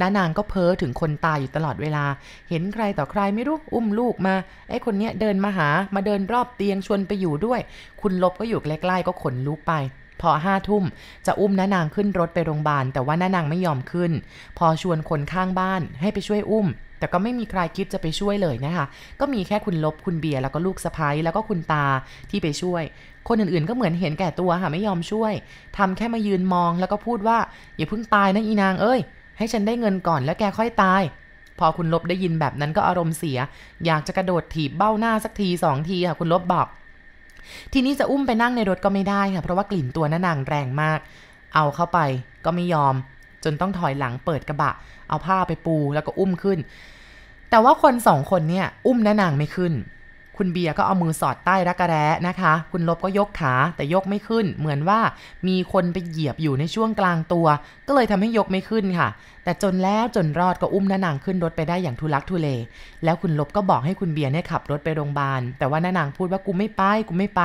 น้านางก็เพ้อถึงคนตายอยู่ตลอดเวลา เห็นใครต่อใครไม่รู้อุ้มลูกมาไอ้คนเนี้ยเดินมาหามาเดินรอบเตียงชวนไปอยู่ด้วย คุณลบก็อยู่ใกล้ๆก็ขนลุกไปพอห้าทุ่มจะอุ้มน้านางขึ้นรถไปโรงพยาบาลแต่ว่าน้านางไม่ยอมขึ้น พอชวนคนข้างบ้านให้ไปช่วยอุ้ม แต่ก็ไม่มีใครคิดจะไปช่วยเลยนะคะ ก็มีแค่คุณลบคุณเบียร์แล้วก็ลูกสะพ้ยแล้วก็คุณตาที่ไปช่วย คนอื่นๆก็เหมือนเห็นแก่ตัวค่ะไม่ยอมช่วยทำแค่มายืนมองแล้วก็พูดว่าอย่าเพิ่งตายนะอีนางเอ้ย ให้ฉันได้เงินก่อนแล้วแกค่อยตาย พอคุณลบได้ยินแบบนั้นก็อารมณ์เสีย อยากจะกระโดดถีบเบ้าหน้าสักทีสองทีค่ะคุณลบบอก ทีนี้จะอุ้มไปนั่งในรถก็ไม่ได้ค่ะเพราะว่ากลิ่นตัวน้านางแรงมาก เอาเข้าไปก็ไม่ยอมจนต้องถอยหลังเปิดกระบะ เอาผ้าไปปูแล้วก็อุ้มขึ้น แต่ว่าคนสองคนเนี่ยอุ้มน้านางไม่ขึ้น คุณเบียร์ก็เอามือสอดใต้รักแร้นะคะ คุณลบก็ยกขาแต่ยกไม่ขึ้น เหมือนว่ามีคนไปเหยียบอยู่ในช่วงกลางตัว ก็เลยทำให้ยกไม่ขึ้นค่ะ แต่จนแล้วจนรอดก็อุ้มน้านางขึ้นรถไปได้อย่างทุลักทุเล แล้วคุณลบก็บอกให้คุณเบียร์เนี่ยขับรถไปโรงพยาบาล แต่ว่าน้านางพูดว่ากูไม่ไปกูไม่ไป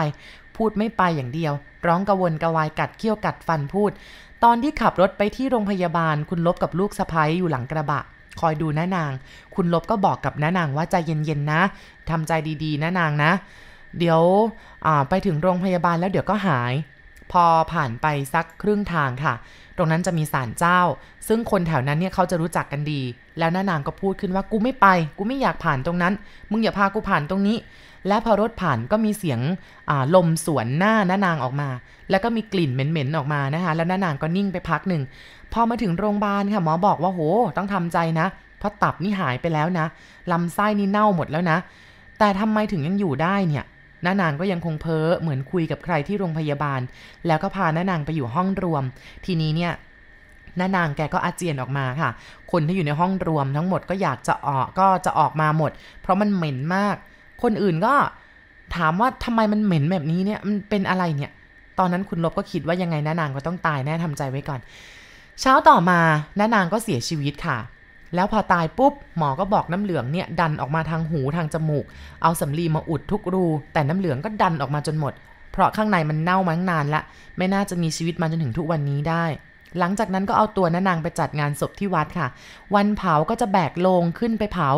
พูดไม่ไปอย่างเดียว ร้องกระวนกระวายกัดเขี้ยวกัดฟันพูด ตอนที่ขับรถไปที่โรงพยาบาล คุณลบกับลูกสะพ้ยอยู่หลังกระบะ คอยดูน้านาง คุณลบก็บอกกับน้านางว่าใจเย็นๆนะทำใจดีๆน้านางนะ เดี๋ยวไปถึงโรงพยาบาลแล้วเดี๋ยวก็หาย พอผ่านไปสักครึ่งทางค่ะ ตรงนั้นจะมีศาลเจ้า ซึ่งคนแถวนั้นเนี่ยเขาจะรู้จักกันดี แล้วน้านางก็พูดขึ้นว่ากูไม่ไป กูไม่อยากผ่านตรงนั้น มึงอย่าพากูผ่านตรงนี้ และพอรถผ่านก็มีเสียงลมสวนหน้าน้านางออกมา แล้วก็มีกลิ่นเหม็นๆออกมานะคะแล้วน้านางก็นิ่งไปพักหนึ่งพอมาถึงโรงพยาบาลค่ะหมอบอกว่าโหต้องทำใจนะ เพราะตับนี่หายไปแล้วนะลำไส้นี่เน่าหมดแล้วนะ แต่ทำไมถึงยังอยู่ได้เนี่ยน้านางก็ยังคงเพ้อเหมือนคุยกับใครที่โรงพยาบาล แล้วก็พาน้านางไปอยู่ห้องรวม ทีนี้เนี่ยน้านางแกก็อาเจียนออกมาค่ะ คนที่อยู่ในห้องรวมทั้งหมดก็อยากจะออกก็จะออกมาหมด เพราะมันเหม็นมาก คนอื่นก็ถามว่าทำไมมันเหม็นแบบนี้เนี่ยมันเป็นอะไรเนี่ย ตอนนั้นคุณลบก็คิดว่ายังไงน้านางก็ต้องตายแน่ทำใจไว้ก่อน เช้าต่อมาน้านางก็เสียชีวิตค่ะ แล้วพอตายปุ๊บหมอก็บอกน้ำเหลืองเนี่ยดันออกมาทางหูทางจมูก เอาสำลีมาอุดทุกรู แต่น้ำเหลืองก็ดันออกมาจนหมด เพราะข้างในมันเน่ามาตั้งนานละ ไม่น่าจะมีชีวิตมาจนถึงทุกวันนี้ได้ หลังจากนั้นก็เอาตัวนานางไปจัดงานศพที่วัดค่ะ วันเผาก็จะแบกโลงขึ้นไปเผา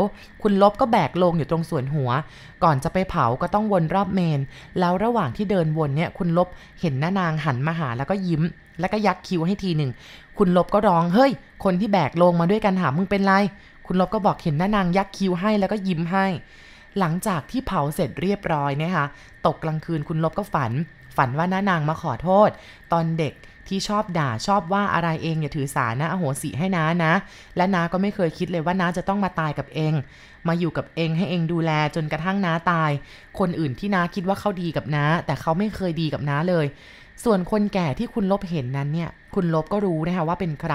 คุณลบก็แบกโลงอยู่ตรงส่วนหัว ก่อนจะไปเผาก็ต้องวนรอบเมน แล้วระหว่างที่เดินวนเนี่ย คุณลบเห็นนานางหันมาหาแล้วก็ยิ้ม แล้วก็ยักคิ้วให้ทีหนึ่ง คุณลบก็ร้อง เฮ้ย คนที่แบกโลงมาด้วยกันถามมึงเป็นไร คุณลบก็บอกเห็นน้านางยักคิ้วให้แล้วก็ยิ้มให้ หลังจากที่เผาเสร็จเรียบร้อยนะคะ ตกกลางคืนคุณลบก็ฝัน ฝันว่าน้านางมาขอโทษ ตอนเด็ก ที่ชอบด่าชอบว่าอะไรเองอย่าถือสานะอโหสิให้น้านะ และน้าก็ไม่เคยคิดเลยว่าน้าจะต้องมาตายกับเอง มาอยู่กับเองให้เองดูแลจนกระทั่งน้าตาย คนอื่นที่น้าคิดว่าเขาดีกับน้าแต่เขาไม่เคยดีกับน้าเลย ส่วนคนแก่ที่คุณลบเห็นนั้นเนี่ย คุณลบก็รู้นะคะว่าเป็นใคร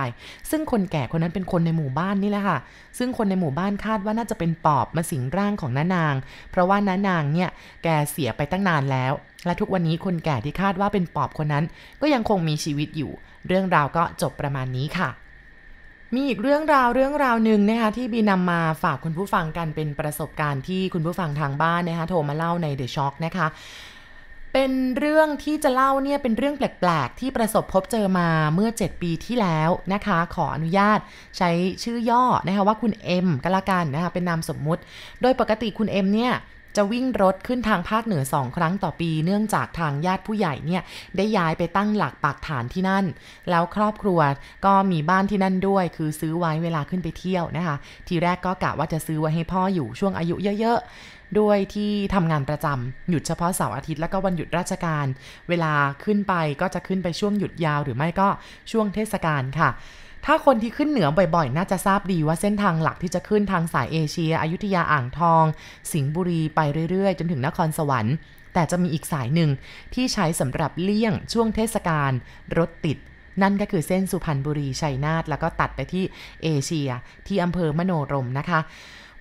ซึ่งคนแก่คนนั้นเป็นคนในหมู่บ้านนี่แหละค่ะ ซึ่งคนในหมู่บ้านคาดว่าน่าจะเป็นปอบมาสิงร่างของน้านาง เพราะว่าน้านางเนี่ยแกเสียไปตั้งนานแล้ว และทุกวันนี้คนแก่ที่คาดว่าเป็นปอบคนนั้น ก็ยังคงมีชีวิตอยู่ เรื่องราวก็จบประมาณนี้ค่ะมีอีกเรื่องราวเรื่องราวหนึ่งนะคะที่บีนำมาฝากคุณผู้ฟังกันเป็นประสบการณ์ที่คุณผู้ฟังทางบ้านนะคะโทรมาเล่าใน The Shock นะคะ เป็นเรื่องที่จะเล่าเนี่ยเป็นเรื่องแปลกๆ ที่ประสบพบเจอมาเมื่อ 7 ปีที่แล้วนะคะ ขออนุญาตใช้ชื่อย่อนะคะว่าคุณเอ็มก็แล้วกันนะคะเป็นนามสมมุติ โดยปกติคุณเอ็มเนี่ยจะวิ่งรถขึ้นทางภาคเหนือสองครั้งต่อปี เนื่องจากทางญาติผู้ใหญ่เนี่ยได้ย้ายไปตั้งหลักปักฐานที่นั่น แล้วครอบครัวก็มีบ้านที่นั่นด้วย คือซื้อไว้เวลาขึ้นไปเที่ยวนะคะ ทีแรกก็กะว่าจะซื้อไว้ให้พ่ออยู่ช่วงอายุเยอะ ด้วยที่ทำงานประจำหยุดเฉพาะเสาร์อาทิตย์แล้วก็วันหยุดราชการ เวลาขึ้นไปก็จะขึ้นไปช่วงหยุดยาวหรือไม่ก็ช่วงเทศกาลค่ะถ้าคนที่ขึ้นเหนือบ่อยๆ น่าจะทราบดีว่าเส้นทางหลักที่จะขึ้นทางสายเอเชีย อยุธยาอ่างทอง สิงห์บุรีไปเรื่อยๆ จนถึงนครสวรรค์ แต่จะมีอีกสายหนึ่งที่ใช้สำหรับเลี่ยงช่วงเทศกาลรถติด นั่นก็คือเส้นสุพรรณบุรีชัยนาทแล้วก็ตัดไปที่เอเชีย ที่อำเภอมโนรมนะคะ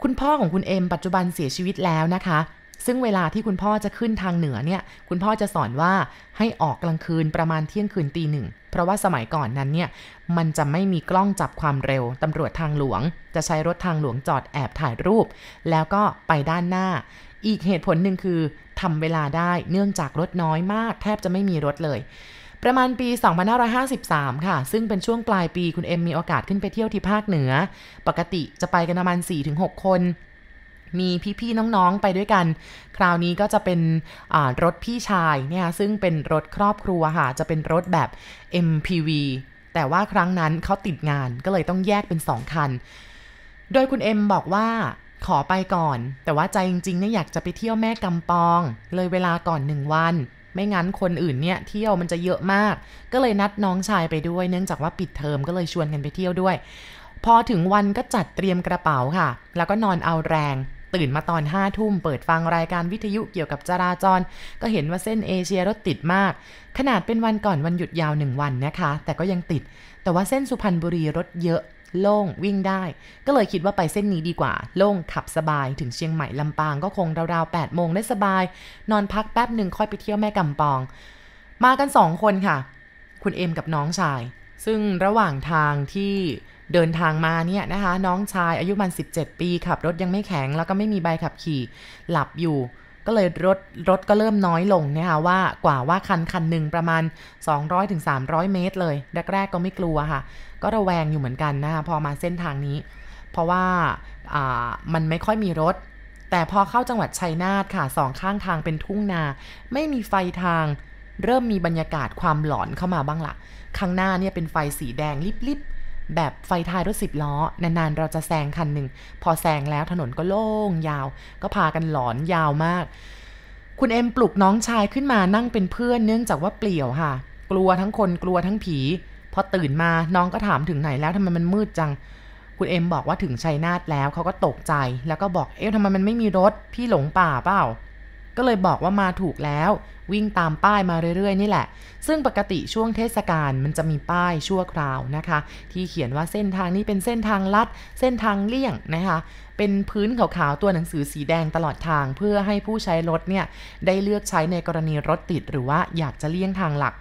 คุณพ่อของคุณเอ็มปัจจุบันเสียชีวิตแล้วนะคะ ซึ่งเวลาที่คุณพ่อจะขึ้นทางเหนือเนี่ย คุณพ่อจะสอนว่าให้ออกกลางคืนประมาณเที่ยงคืนตีหนึ่ง เพราะว่าสมัยก่อนนั้นเนี่ย มันจะไม่มีกล้องจับความเร็ว ตำรวจทางหลวง จะใช้รถทางหลวงจอดแอบถ่ายรูป แล้วก็ไปด้านหน้า อีกเหตุผลหนึ่งคือทำเวลาได้เนื่องจากรถน้อยมาก แทบจะไม่มีรถเลย ประมาณปี 2553 ค่ะ ซึ่งเป็นช่วงปลายปีคุณเอ็มมีโอกาสขึ้นไปเที่ยวที่ภาคเหนือ ปกติจะไปกันประมาณ 4-6 คนมีพี่ๆน้องๆไปด้วยกัน คราวนี้ก็จะเป็นรถพี่ชายเนี่ยซึ่งเป็นรถครอบครัวค่ะ จะเป็นรถแบบ MPV แต่ว่าครั้งนั้นเขาติดงานก็เลยต้องแยกเป็น 2 คัน โดยคุณเอ็มบอกว่าขอไปก่อน แต่ว่าใจจริงๆเนี่ยอยากจะไปเที่ยวแม่กำปอง เลยเวลาก่อนหนึ่งวัน ไม่งั้นคนอื่นเนี่ยเที่ยวมันจะเยอะมาก ก็เลยนัดน้องชายไปด้วย เนื่องจากว่าปิดเทอมก็เลยชวนกันไปเที่ยวด้วย พอถึงวันก็จัดเตรียมกระเป๋าค่ะ แล้วก็นอนเอาแรง ตื่นมาตอนห้าทุ่มเปิดฟังรายการวิทยุเกี่ยวกับจราจร ก็เห็นว่าเส้นเอเชียรถติดมาก ขนาดเป็นวันก่อนวันหยุดยาวหนึ่งวันนะคะ แต่ก็ยังติด แต่ว่าเส้นสุพรรณบุรีรถเยอะ โล่งวิ่งได้ ก็เลยคิดว่าไปเส้นนี้ดีกว่า โล่งขับสบายถึงเชียงใหม่ลำปางก็คงราวๆ8โมงได้สบาย นอนพักแป๊บหนึ่งค่อยไปเที่ยวแม่กำปอง มากันสองคนค่ะ คุณเอ็มกับน้องชาย ซึ่งระหว่างทางที่เดินทางมาเนี่ยนะคะ น้องชายอายุมัน 17 ปีขับรถยังไม่แข็งแล้วก็ไม่มีใบขับขี่ หลับอยู่ ก็เลยรถรถก็เริ่มน้อยลงนะคะว่ากว่าว่าคันคันหนึ่งประมาณ 200-300 เมตรเลย แรกๆก็ไม่กลัวค่ะ ก็ระแวงอยู่เหมือนกันนะคะพอมาเส้นทางนี้ เพราะว่าามันไม่ค่อยมีรถ แต่พอเข้าจังหวัดชัยนาทค่ะสองข้างทางเป็นทุ่งนา ไม่มีไฟทางเริ่มมีบรรยากาศความหลอนเข้ามาบ้างละข้างหน้าเนี่ยเป็นไฟสีแดงลิบๆ แบบไฟท้ายรถสิบล้อนานๆ เราจะแซงคันหนึ่ง พอแซงแล้วถนนก็โล่งยาว ก็พากันหลอนยาวมาก คุณเอ็มปลุกน้องชายขึ้นมานั่งเป็นเพื่อนเนื่องจากว่าเปลี่ยวค่ะ กลัวทั้งคนกลัวทั้งผี พอตื่นมาน้องก็ถามถึงไหนแล้วทำไมมันมืดจัง คุณเอ็มบอกว่าถึงชัยนาทแล้วเขาก็ตกใจ แล้วก็บอกเอ๊ะทำไมมันไม่มีรถพี่หลงป่าเปล่า ก็เลยบอกว่ามาถูกแล้ว วิ่งตามป้ายมาเรื่อยๆ นี่แหละ ซึ่งปกติช่วงเทศกาลมันจะมีป้ายชั่วคราวนะคะ ที่เขียนว่าเส้นทางนี้เป็นเส้นทางลัด เส้นทางเลี่ยงนะคะ เป็นพื้นขาวๆตัวหนังสือสีแดงตลอดทางเพื่อให้ผู้ใช้รถเนี่ยได้เลือกใช้ในกรณีรถติดหรือว่าอยากจะเลี่ยงทางหลัก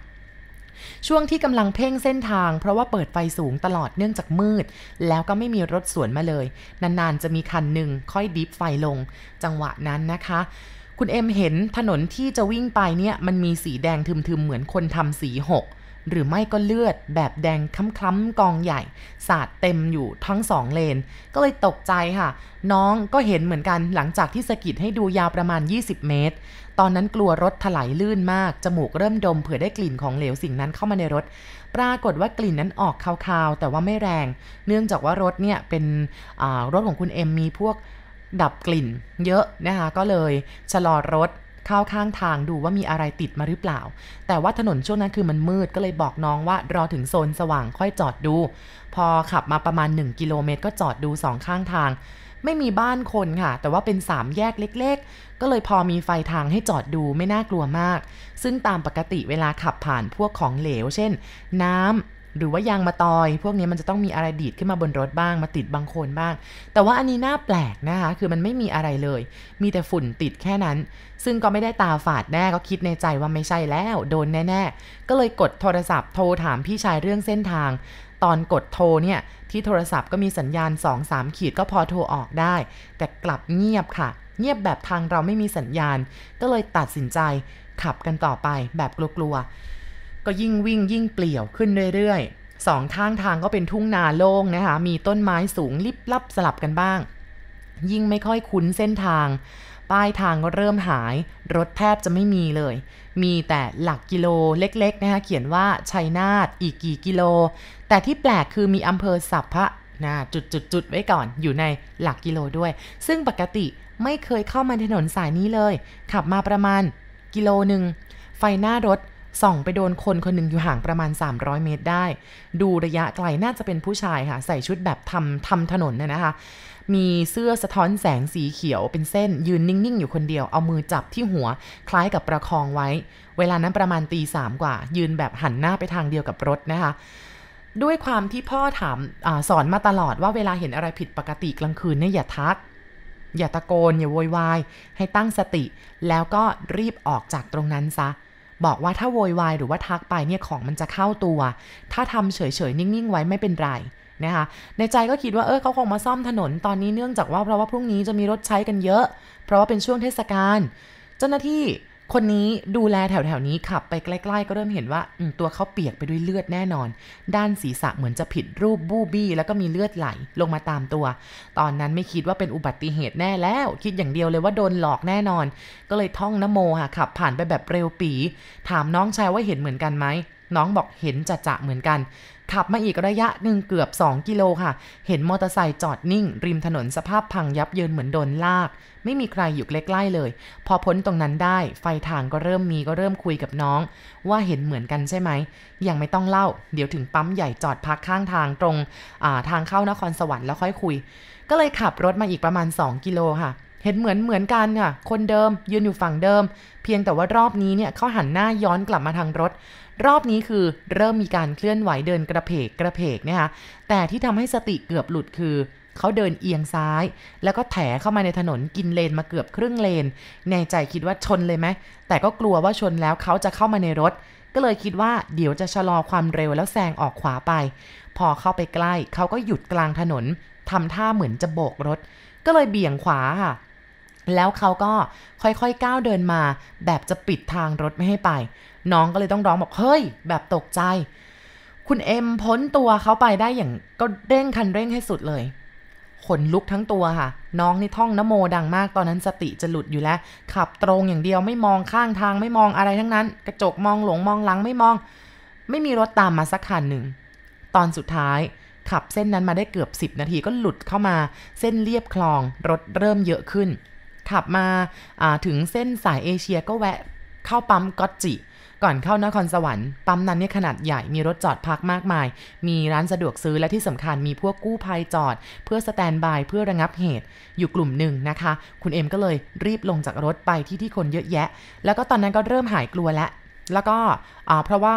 ช่วงที่กำลังเพ่งเส้นทาง เพราะว่าเปิดไฟสูงตลอดเนื่องจากมืด แล้วก็ไม่มีรถสวนมาเลย นานๆจะมีคันหนึ่งค่อยดิฟไฟลง จังหวะนั้นนะคะ คุณเอ็มเห็นถนนที่จะวิ่งไปเนี่ยมันมีสีแดงทึมๆเหมือนคนทำสีหก หรือไม่ก็เลือดแบบแดงคล้ำๆกองใหญ่ สาดเต็มอยู่ทั้งสองเลน ก็เลยตกใจค่ะ น้องก็เห็นเหมือนกันหลังจากที่สะกิดให้ดูยาวประมาณ 20 เมตร ตอนนั้นกลัวรถถลายลื่นมาก จมูกเริ่มดมเผื่อได้กลิ่นของเหลวสิ่งนั้นเข้ามาในรถ ปรากฏว่ากลิ่นนั้นออกคาวๆ แต่ว่าไม่แรง เนื่องจากว่ารถเนี่ยเป็นรถของคุณเอ็มมีพวก ดับกลิ่น เยอะนะคะก็เลยชะลอรถเข้าข้างทางดูว่ามีอะไรติดมาหรือเปล่า แต่ว่าถนนช่วงนั้นคือมันมืดก็เลยบอกน้องว่ารอถึงโซนสว่างค่อยจอดดู พอขับมาประมาณ 1 กิโลเมตร ก็จอดดูสองข้างทาง ไม่มีบ้านคนค่ะ แต่ว่าเป็น 3 แยกเล็ก ๆ ก็เลยพอมีไฟทางให้จอดดูไม่น่ากลัวมาก ซึ่งตามปกติเวลาขับผ่านพวกของเหลว เช่น น้ำ หรือว่ายางมาตอย พวกนี้มันจะต้องมีอะไรดีดขึ้นมาบนรถบ้าง มาติดบางคนบ้าง แต่ว่าอันนี้น่าแปลกนะคะ คือมันไม่มีอะไรเลย มีแต่ฝุ่นติดแค่นั้น ซึ่งก็ไม่ได้ตาฝาดแน่ก็คิดในใจว่าไม่ใช่แล้ว โดนแน่ๆ ก็เลยกดโทรศัพท์โทรถามพี่ชายเรื่องเส้นทาง ตอนกดโทรเนี่ยที่โทรศัพท์ก็มีสัญญาณ 2-3 ขีดก็พอโทรออกได้ แต่กลับเงียบค่ะ เงียบแบบทางเราไม่มีสัญญาณ ก็เลยตัดสินใจขับกันต่อไปแบบกลัวๆ ก็ยิ่งวิ่งยิ่งเปลี่ยวขึ้นเรื่อยๆสองข้างทางก็เป็นทุ่งนาโล่งนะคะ มีต้นไม้สูงลิบลับสลับกันบ้าง ยิ่งไม่ค่อยคุ้นเส้นทาง ป้ายทางก็เริ่มหาย รถแทบจะไม่มีเลย มีแต่หลักกิโลเล็กๆนะคะ เขียนว่าชัยนาทอีกกี่กิโล แต่ที่แปลกคือมีอำเภอสัพพะนะจุดๆๆไว้ก่อนอยู่ในหลักกิโลด้วย ซึ่งปกติไม่เคยเข้ามาถนนสายนี้เลย ขับมาประมาณกิโลหนึ่งไฟหน้ารถ ส่องไปโดนคนคนหนึ่งอยู่ห่างประมาณ 300 เมตรได้ ดูระยะไกลน่าจะเป็นผู้ชายค่ะ ใส่ชุดแบบทำทำถนนน่ยนะคะ มีเสื้อสะท้อนแสงสีเขียวเป็นเส้น ยืนนิ่ง ๆ อยู่คนเดียว เอามือจับที่หัว คล้ายกับประคองไว้ เวลานั้นประมาณตีสามกว่า ยืนแบบหันหน้าไปทางเดียวกับรถนะคะด้วยความที่พ่อถามอสอนมาตลอดว่าเวลาเห็นอะไรผิดปกติกลางคืนเนี่ยอย่าทัก อย่าตะโกน อย่าโวยวาย ให้ตั้งสติ แล้วก็รีบออกจากตรงนั้นซะ บอกว่าถ้าโวยวายหรือว่าทักไปเนี่ยของมันจะเข้าตัว ถ้าทำเฉยๆ นิ่งๆ ไว้ไม่เป็นไรนะคะในใจก็คิดว่าเออเขาคงมาซ่อมถนนตอนนี้เนื่องจากว่าเพราะว่าพรุ่งนี้จะมีรถใช้กันเยอะ เพราะว่าเป็นช่วงเทศกาลเจ้าหน้าที่ คนนี้ดูแลแถวๆนี้ขับไปใกล้ๆ ก็เริ่มเห็นว่าตัวเขาเปียกไปด้วยเลือดแน่นอน ด้านศีรษะเหมือนจะผิดรูปบูบี้ แล้วก็มีเลือดไหลลงมาตามตัว ตอนนั้นไม่คิดว่าเป็นอุบัติเหตุแน่แล้ว คิดอย่างเดียวเลยว่าโดนหลอกแน่นอน ก็เลยท่องนโมค่ะขับผ่านไปแบบเร็วปี ถามน้องชายว่าเห็นเหมือนกันไหมน้องบอกเห็นจะจะเหมือนกัน ขับมาอีกระยะหนึ่งเกือบ 2 กิโลค่ะ เห็นมอเตอร์ไซค์จอดนิ่ง ริมถนนสภาพพังยับเยินเหมือนโดนลาก ไม่มีใครอยู่ใกล้ๆเลย พอพ้นตรงนั้นได้ ไฟทางก็เริ่มมีก็เริ่มคุยกับน้อง ว่าเห็นเหมือนกันใช่ไหม ยังไม่ต้องเล่า เดี๋ยวถึงปั๊มใหญ่จอดพักข้างทางตรงทางเข้านครสวรรค์แล้วค่อยคุย ก็เลยขับรถมาอีกประมาณ 2 กิโลค่ะเห็นเหมือนเหมือนกันค่ะ คนเดิมยืนอยู่ฝั่งเดิม เพียงแต่ว่ารอบนี้เนี่ยเขาหันหน้าย้อนกลับมาทางรถ รอบนี้คือเริ่มมีการเคลื่อนไหวเดินกระเพกกระเพกนะคะแต่ที่ทำให้สติเกือบหลุดคือเขาเดินเอียงซ้าย แล้วก็แถเข้ามาในถนนกินเลนมาเกือบครึ่งเลน ในใจคิดว่าชนเลยไหม แต่ก็กลัวว่าชนแล้วเขาจะเข้ามาในรถ ก็เลยคิดว่าเดี๋ยวจะชะลอความเร็วแล้วแซงออกขวาไป พอเข้าไปใกล้ เขาก็หยุดกลางถนนทำท่าเหมือนจะโบกรถ ก็เลยเบี่ยงขวาค่ะ แล้วเขาก็ค่อยๆก้าวเดินมา แบบจะปิดทางรถไม่ให้ไป น้องก็เลยต้องร้องบอก เฮ้ย แบบตกใจ คุณเอ็มพ้นตัวเขาไปได้อย่างก็เร่งคันเร่งให้สุดเลย ขนลุกทั้งตัวค่ะ น้องนี่ท่องนโมดังมากตอนนั้นสติจะหลุดอยู่แล้ว ขับตรงอย่างเดียวไม่มองข้างทางไม่มองอะไรทั้งนั้น กระจกมองหลงมองหลังไม่มอง ไม่มีรถตามมาสักคันหนึ่ง ตอนสุดท้ายขับเส้นนั้นมาได้เกือบ 10 นาทีก็หลุดเข้ามา เส้นเรียบคลอง รถเริ่มเยอะขึ้น ขับมาถึงเส้นสายเอเชียก็แวะเข้าปั๊มก็จิ ก่อนเข้านครสวรรค์ปั๊มนั้นเนี่ยขนาดใหญ่มีรถจอดพักมากมาย มีร้านสะดวกซื้อและที่สำคัญมีพวกกู้ภัยจอด เพื่อสแตนบายเพื่อระงับเหตุ อยู่กลุ่มหนึ่งนะคะ คุณเอ็มก็เลยรีบลงจากรถไปที่ที่คนเยอะแยะ แล้วก็ตอนนั้นก็เริ่มหายกลัวแล้วแล้วก็เพราะว่า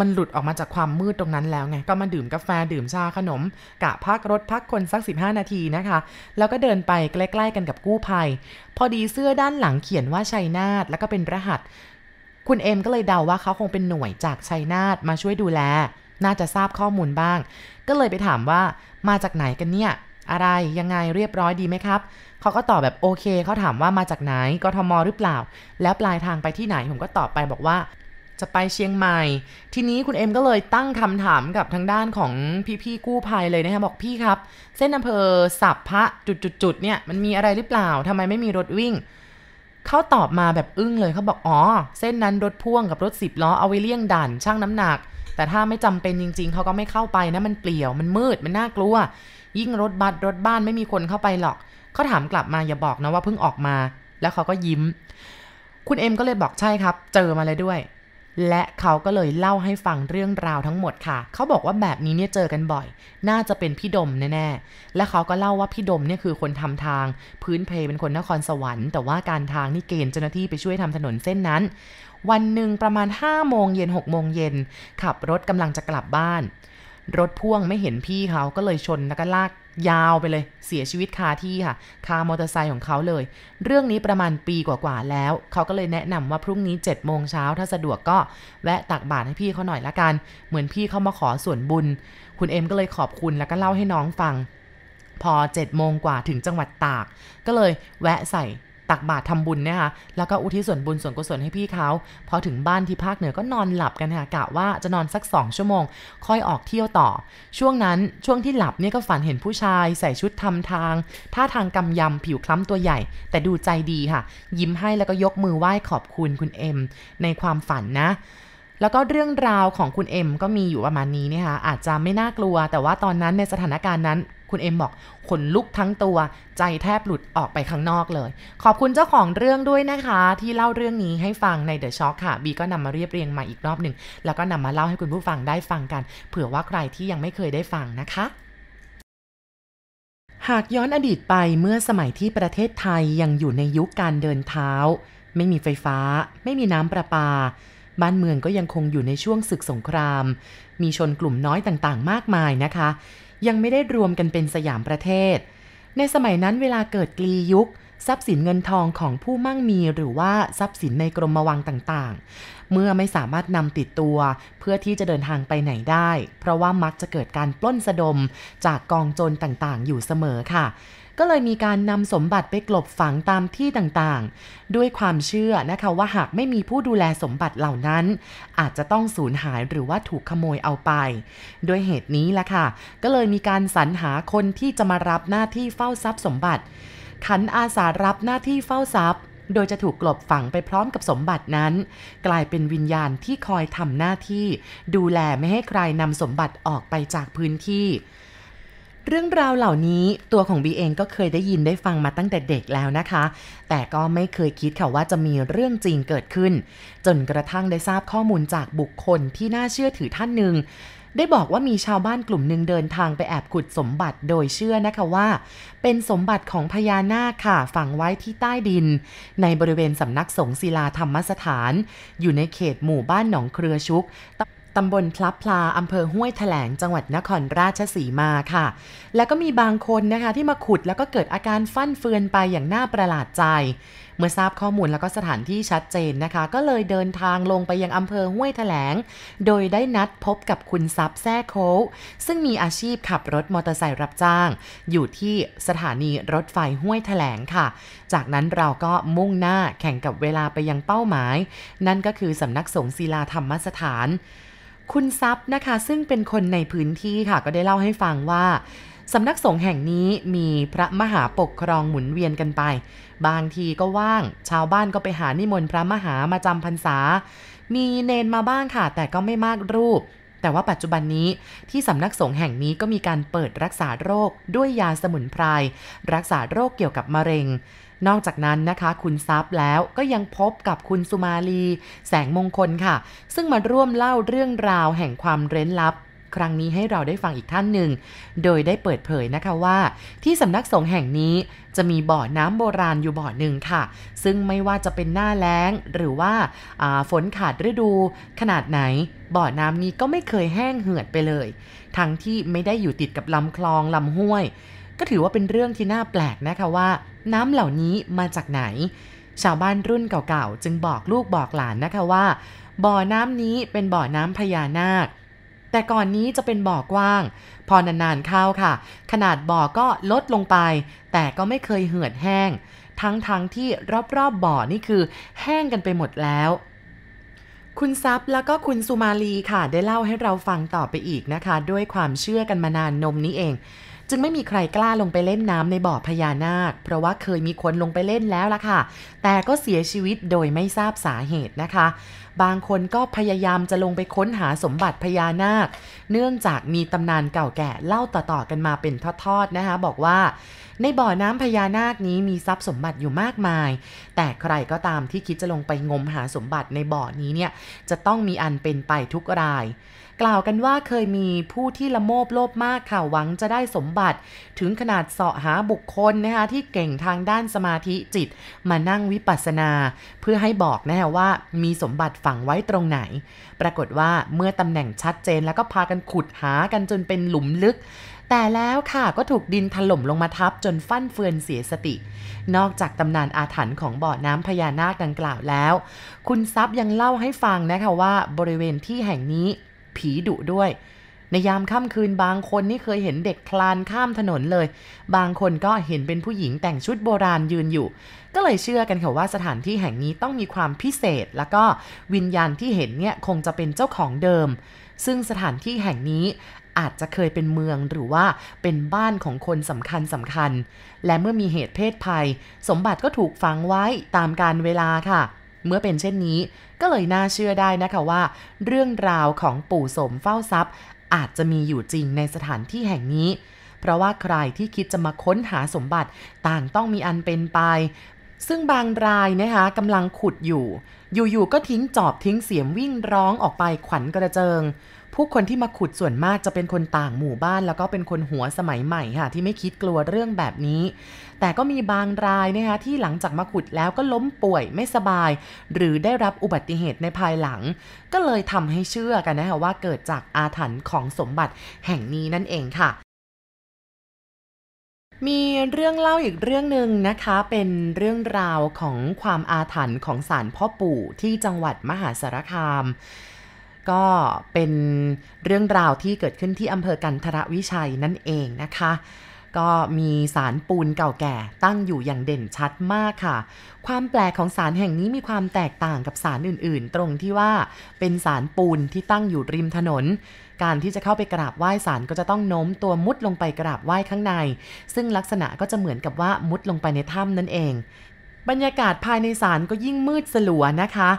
มันหลุดออกมาจากความมืดตรงนั้นแล้วไง ก็มาดื่มกาแฟดื่มชาขนม กะพักรถพักคนสัก 15 นาทีนะคะ แล้วก็เดินไปใกล้ ๆ กันกับกู้ภัย พอดีเสื้อด้านหลังเขียนว่าชัยนาทแล้วก็เป็นรหัส คุณเอ็มก็เลยเดาว่าเขาคงเป็นหน่วยจากชัยนาทมาช่วยดูแล น่าจะทราบข้อมูลบ้าง ก็เลยไปถามว่ามาจากไหนกันเนี่ย อะไรยังไงเรียบร้อยดีไหมครับเขาก็ตอบแบบโอเคเขาถามว่ามาจากไหนกทมหรือเปล่า แล้วปลายทางไปที่ไหนผมก็ตอบไปบอกว่าจะไปเชียงใหม่ ทีนี้คุณเอ็มก็เลยตั้งคำถามกับทางด้านของพี่ๆกู้ภัยเลยนะคะบอกพี่ครับ เส้นอำเภอสับพระจุดๆเนี่ยมันมีอะไรหรือเปล่าทำไมไม่มีรถวิ่ง เขาตอบมาแบบอึ้งเลยเขาบอกอ๋อ เส้นนั้นรถพ่วงกับรถสิบล้อเอาไว้เลี่ยงด่านช่างน้ำหนัก แต่ถ้าไม่จำเป็นจริง ๆเขาก็ไม่เข้าไปนะมันเปลี่ยวมันมืดมันน่ากลัว ยิ่งรถบัสรถบ้านไม่มีคนเข้าไปหรอกเขาถามกลับมาอย่าบอกนะว่าเพิ่งออกมา แล้วเขาก็ยิ้ม คุณเอ็มก็เลยบอกใช่ครับ เจอมาเลยด้วย และเขาก็เลยเล่าให้ฟังเรื่องราวทั้งหมดค่ะ เขาบอกว่าแบบนี้เนี่ยเจอกันบ่อย น่าจะเป็นพี่ดมแน่ๆ และเขาก็เล่าว่าพี่ดมเนี่ยคือคนทำทาง พื้นเพเป็นคนนครสวรรค์ แต่ว่าการทางนี่เกณฑ์เจ้าหน้าที่ไปช่วยทำถนนเส้นนั้น วันหนึ่งประมาณ5โมงเย็น6โมงเย็นขับรถกำลังจะกลับบ้าน รถพ่วงไม่เห็นพี่เขาก็เลยชนแล้วก็ลากยาวไปเลย เสียชีวิตคาที่ค่ะ คามอเตอร์ไซค์ของเขาเลย เรื่องนี้ประมาณปีกว่าๆแล้ว เขาก็เลยแนะนำว่าพรุ่งนี้7จ็ดโมงเช้าถ้าสะดวกก็แวะตักบาตรให้พี่เขาหน่อยละกัน เหมือนพี่เขามาขอส่วนบุญ คุณเอ็มก็เลยขอบคุณแล้วก็เล่าให้น้องฟัง พอ7จ็ดโมงกว่าถึงจังหวัดตาก ก็เลยแวะใส่ ตักบาตรทำบุญนะคะแล้วก็อุทิศส่วนบุญส่วนกุศลให้พี่เขาพอถึงบ้านที่ภาคเหนือก็นอนหลับกันค่ะกะว่าจะนอนสัก 2 ชั่วโมง ค่อยออกเที่ยวต่อ ช่วงนั้นช่วงที่หลับเนี่ยก็ฝันเห็นผู้ชาย ใส่ชุดทำทางท่าทางกำยำผิวคล้ำตัวใหญ่ แต่ดูใจดีค่ะ ยิ้มให้แล้วก็ยกมือไหว้ขอบคุณคุณเอ็มในความฝันนะแล้วก็เรื่องราวของคุณเอ็มก็มีอยู่ประมาณนี้นะคะอาจจะไม่น่ากลัว แต่ว่าตอนนั้นในสถานการณ์นั้น คุณเอ็มบอกขนลุกทั้งตัวใจแทบหลุดออกไปข้างนอกเลย ขอบคุณเจ้าของเรื่องด้วยนะคะ ที่เล่าเรื่องนี้ให้ฟังในเดอะช็อคค่ะบีก็นำมาเรียบเรียงมาอีกรอบหนึ่งแล้วก็นำมาเล่าให้คุณผู้ฟังได้ฟังกัน เผื่อว่าใครที่ยังไม่เคยได้ฟังนะคะหากย้อนอดีตไปเมื่อสมัยที่ประเทศไทยยังอยู่ในยุคการเดินเท้า ไม่มีไฟฟ้า ไม่มีน้ำประปา บ้านเมืองก็ยังคงอยู่ในช่วงศึกสงคราม มีชนกลุ่มน้อยต่างๆ มากมายนะคะ ยังไม่ได้รวมกันเป็นสยามประเทศ ในสมัยนั้นเวลาเกิดกลียุค ทรัพย์สินเงินทองของผู้มั่งมีหรือว่าทรัพย์สินในกรมวังต่างๆ เมื่อไม่สามารถนำติดตัวเพื่อที่จะเดินทางไปไหนได้ เพราะว่ามักจะเกิดการปล้นสะดมจากกองโจรต่างๆ อยู่เสมอค่ะ ก็เลยมีการนำสมบัติไปกลบฝังตามที่ต่างๆ ด้วยความเชื่อนะคะว่าหากไม่มีผู้ดูแลสมบัติเหล่านั้น อาจจะต้องสูญหายหรือว่าถูกขโมยเอาไป ด้วยเหตุนี้แหละค่ะ ก็เลยมีการสรรหาคนที่จะมารับหน้าที่เฝ้าทรัพย์สมบัติ ขันอาสารับหน้าที่เฝ้าทรัพย์โดยจะถูกกลบฝังไปพร้อมกับสมบัตินั้น กลายเป็นวิญญาณที่คอยทำหน้าที่ ดูแลไม่ให้ใครนำสมบัติออกไปจากพื้นที่ เรื่องราวเหล่านี้ตัวของบีเองก็เคยได้ยินได้ฟังมาตั้งแต่เด็กแล้วนะคะ แต่ก็ไม่เคยคิดค่ะว่าจะมีเรื่องจริงเกิดขึ้น จนกระทั่งได้ทราบข้อมูลจากบุคคลที่น่าเชื่อถือท่านหนึ่งได้บอกว่ามีชาวบ้านกลุ่มหนึ่งเดินทางไปแอบขุดสมบัติโดยเชื่อนะคะว่า เป็นสมบัติของพญานาคค่ะฝังไว้ที่ใต้ดิน ในบริเวณสำนักสงศิลาธรรมสถาน อยู่ในเขตหมู่บ้านหนองเครือชุก ตำบลพลับพลาอำเภอห้วยแถลงจังหวัดนครราชสีมาค่ะ แล้วก็มีบางคนนะคะที่มาขุดแล้วก็เกิดอาการฟั่นเฟือนไปอย่างน่าประหลาดใจ เมื่อทราบข้อมูลแล้วก็สถานที่ชัดเจนนะคะ ก็เลยเดินทางลงไปยังอำเภอห้วยแถลง โดยได้นัดพบกับคุณซับแซ่โค้กซึ่งมีอาชีพขับรถมอเตอร์ไซค์รับจ้าง อยู่ที่สถานีรถไฟห้วยแถลงค่ะ จากนั้นเราก็มุ่งหน้าแข่งกับเวลาไปยังเป้าหมาย นั่นก็คือสำนักสงฆ์ศิลาธรรมสถาน คุณซับนะคะ ซึ่งเป็นคนในพื้นที่ค่ะ ก็ได้เล่าให้ฟังว่าสำนักสงฆ์แห่งนี้มีพระมหาปกครองหมุนเวียนกันไป บางทีก็ว่าง ชาวบ้านก็ไปหานิมนต์พระมหามาจำพรรษา มีเนนมาบ้างค่ะ แต่ก็ไม่มากรูป แต่ว่าปัจจุบันนี้ที่สำนักสงฆ์แห่งนี้ก็มีการเปิดรักษาโรคด้วยยาสมุนไพรรักษาโรคเกี่ยวกับมะเร็ง นอกจากนั้นนะคะ คุณซับแล้วก็ยังพบกับคุณสุมาลี แสงมงคลค่ะ ซึ่งมาร่วมเล่าเรื่องราวแห่งความเร้นลับ ครั้งนี้ให้เราได้ฟังอีกท่านหนึ่ง โดยได้เปิดเผยนะคะว่า ที่สำนักสงฆ์แห่งนี้จะมีบ่อน้ำโบราณอยู่บ่อหนึ่งค่ะ ซึ่งไม่ว่าจะเป็นหน้าแล้งหรือว่าาฝนขาดฤดู ขนาดไหน บ่อน้ำนี้ก็ไม่เคยแห้งเหือดไปเลย ทั้งที่ไม่ได้อยู่ติดกับลำคลองลำห้วย ก็ถือว่าเป็นเรื่องที่น่าแปลกนะคะว่า น้ำเหล่านี้มาจากไหน ชาวบ้านรุ่นเก่าๆ จึงบอกลูกบอกหลานนะคะว่า บ่อน้ำนี้เป็นบ่อน้ำพญานาค แต่ก่อนนี้จะเป็นบ่อกว้าง พอนานๆเข้าค่ะ ขนาดบ่อก็ลดลงไป แต่ก็ไม่เคยเหือดแห้ง ทั้งๆทที่รอบๆบ่อนี่คือ แห้งกันไปหมดแล้วคุณซับแล้วก็คุณสุมาลีค่ะ ได้เล่าให้เราฟังต่อไปอีกนะคะ ด้วยความเชื่อกันมานานนมนี้เอง จึงไม่มีใครกล้าลงไปเล่นน้ำในบ่อพญานาค เพราะว่าเคยมีคนลงไปเล่นแล้วล่ะค่ะ แต่ก็เสียชีวิตโดยไม่ทราบสาเหตุนะคะ บางคนก็พยายามจะลงไปค้นหาสมบัติพญานาค เนื่องจากมีตำนานเก่าแก่เล่าต่อๆกันมาเป็นทอดๆนะคะ บอกว่าในบ่อน้ำพญานาคนี้มีทรัพย์สมบัติอยู่มากมาย แต่ใครก็ตามที่คิดจะลงไปงมหาสมบัติในบ่อนี้เนี่ย จะต้องมีอันเป็นไปทุกราย กล่าวกันว่าเคยมีผู้ที่ละโมบโลภมากค่ะหวังจะได้สมบัติ ถึงขนาดเสาะหาบุคคลนะคะที่เก่งทางด้านสมาธิจิต มานั่งวิปัสสนา เพื่อให้บอกนะว่ามีสมบัติฝังไว้ตรงไหน ปรากฏว่าเมื่อตำแหน่งชัดเจนแล้วก็พากันขุดหากันจนเป็นหลุมลึกแต่แล้วค่ะก็ถูกดินถล่มลงมาทับจนฟั่นเฟือนเสียสติ นอกจากตำนานอาถรรพ์ของบ่อน้ำพญานาคดังกล่าวแล้ว คุณซับยังเล่าให้ฟังนะคะว่าบริเวณที่แห่งนี้ ผีดุด้วย ในยามค่ำคืนบางคนนี่เคยเห็นเด็กคลานข้ามถนนเลย บางคนก็เห็นเป็นผู้หญิงแต่งชุดโบราณยืนอยู่ ก็เลยเชื่อกันค่ะว่าสถานที่แห่งนี้ต้องมีความพิเศษ แล้วก็วิญญาณที่เห็นเนี่ยคงจะเป็นเจ้าของเดิม ซึ่งสถานที่แห่งนี้อาจจะเคยเป็นเมืองหรือว่าเป็นบ้านของคนสำคัญสำคัญ และเมื่อมีเหตุเพศภัย สมบัติก็ถูกฝังไว้ตามการเวลาค่ะ เมื่อเป็นเช่นนี้ ก็เลยน่าเชื่อได้นะคะว่า เรื่องราวของปู่สมเฝ้าทรัพย์ อาจจะมีอยู่จริงในสถานที่แห่งนี้ เพราะว่าใครที่คิดจะมาค้นหาสมบัติต่างต้องมีอันเป็นไป ซึ่งบางรายนะคะกำลังขุดอยู่ อยู่ๆก็ทิ้งจอบทิ้งเสียมวิ่งร้องออกไปขวัญกระเจิง ผู้คนที่มาขุดส่วนมากจะเป็นคนต่างหมู่บ้าน แล้วก็เป็นคนหัวสมัยใหม่ค่ะ ที่ไม่คิดกลัวเรื่องแบบนี้ แต่ก็มีบางรายนะคะที่หลังจากมาขุดแล้วก็ล้มป่วยไม่สบาย หรือได้รับอุบัติเหตุในภายหลัง ก็เลยทำให้เชื่อกันนะคะว่าเกิดจากอาถรรพ์ของสมบัติแห่งนี้นั่นเองค่ะมีเรื่องเล่าอีกเรื่องหนึ่งนะคะ เป็นเรื่องราวของความอาถรรพ์ของศาลพ่อปู่ที่จังหวัดมหาสารคาม ก็เป็นเรื่องราวที่เกิดขึ้นที่อำเภอกันทรวิชัยนั่นเองนะคะ ก็มีสารปูนเก่าแก่ตั้งอยู่อย่างเด่นชัดมากค่ะ ความแปลกของสารแห่งนี้มีความแตกต่างกับสารอื่นๆ ตรงที่ว่าเป็นสารปูนที่ตั้งอยู่ริมถนน การที่จะเข้าไปกราบไหว้สารก็จะต้องโน้มตัวมุดลงไปกราบไหว้ข้างใน ซึ่งลักษณะก็จะเหมือนกับว่ามุดลงไปในถ้ำนั่นเอง บรรยากาศภายในศาลก็ยิ่งมืดสลัวนะคะ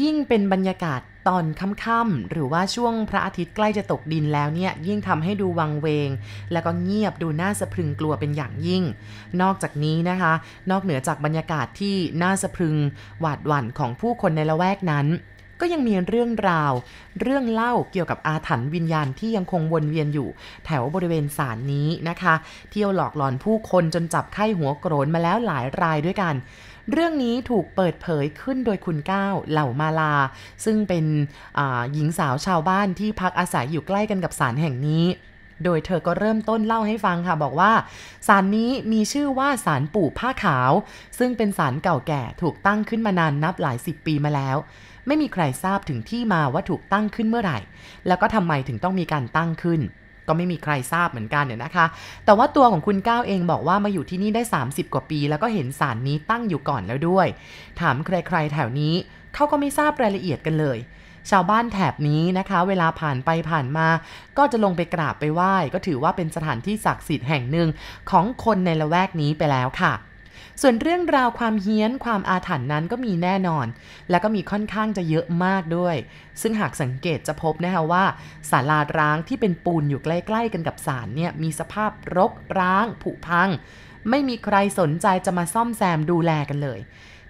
ยิ่งเป็นบรรยากาศตอนค่ำๆหรือว่าช่วงพระอาทิตย์ใกล้จะตกดินแล้วเนี่ยยิ่งทำให้ดูวังเวง แล้วก็เงียบดูน่าสะพรึงกลัวเป็นอย่างยิ่ง นอกจากนี้นะคะ นอกเหนือจากบรรยากาศที่น่าสะพรึงหวาดหวั่นของผู้คนในละแวกนั้น ก็ยังมีเรื่องราว เรื่องเล่าเกี่ยวกับอาถรรพ์วิญญาณที่ยังคงวนเวียนอยู่ แถวบริเวณศาลนี้นะคะ เที่ยวหลอกหลอนผู้คนจนจับไข้หัวโกรนมาแล้วหลายรายด้วยกัน เรื่องนี้ถูกเปิดเผยขึ้นโดยคุณก้าวเหล่ามาลา ซึ่งเป็นหญิงสาวชาวบ้านที่พักอาศัยอยู่ใกล้กันกับศาลแห่งนี้ โดยเธอก็เริ่มต้นเล่าให้ฟังค่ะ บอกว่าศาลนี้มีชื่อว่าศาลปู่ผ้าขาว ซึ่งเป็นศาลเก่าแก่ถูกตั้งขึ้นมานานนับหลายสิบปีมาแล้ว ไม่มีใครทราบถึงที่มาว่าถูกตั้งขึ้นเมื่อไหร่ แล้วก็ทำไมถึงต้องมีการตั้งขึ้น ก็ไม่มีใครทราบเหมือนกันเนี่ยนะคะ แต่ว่าตัวของคุณก้าวเองบอกว่ามาอยู่ที่นี่ได้ 30 กว่าปี แล้วก็เห็นสารนี้ตั้งอยู่ก่อนแล้วด้วย ถามใครๆแถวนี้เขาก็ไม่ทราบรายละเอียดกันเลย ชาวบ้านแถบนี้นะคะ เวลาผ่านไปผ่านมา ก็จะลงไปกราบไปไหว้ ก็ถือว่าเป็นสถานที่ศักดิ์สิทธิ์แห่งหนึ่งของคนในละแวกนี้ไปแล้วค่ะ ส่วนเรื่องราวความเฮี้ยนความอาถรรพ์นั้นก็มีแน่นอน แล้วก็มีค่อนข้างจะเยอะมากด้วย ซึ่งหากสังเกตจะพบนะคะว่าศาลาร้างที่เป็นปูนอยู่ใกล้ๆกันกับศาลเนี่ยมีสภาพรกร้างผุพัง ไม่มีใครสนใจจะมาซ่อมแซมดูแลกันเลย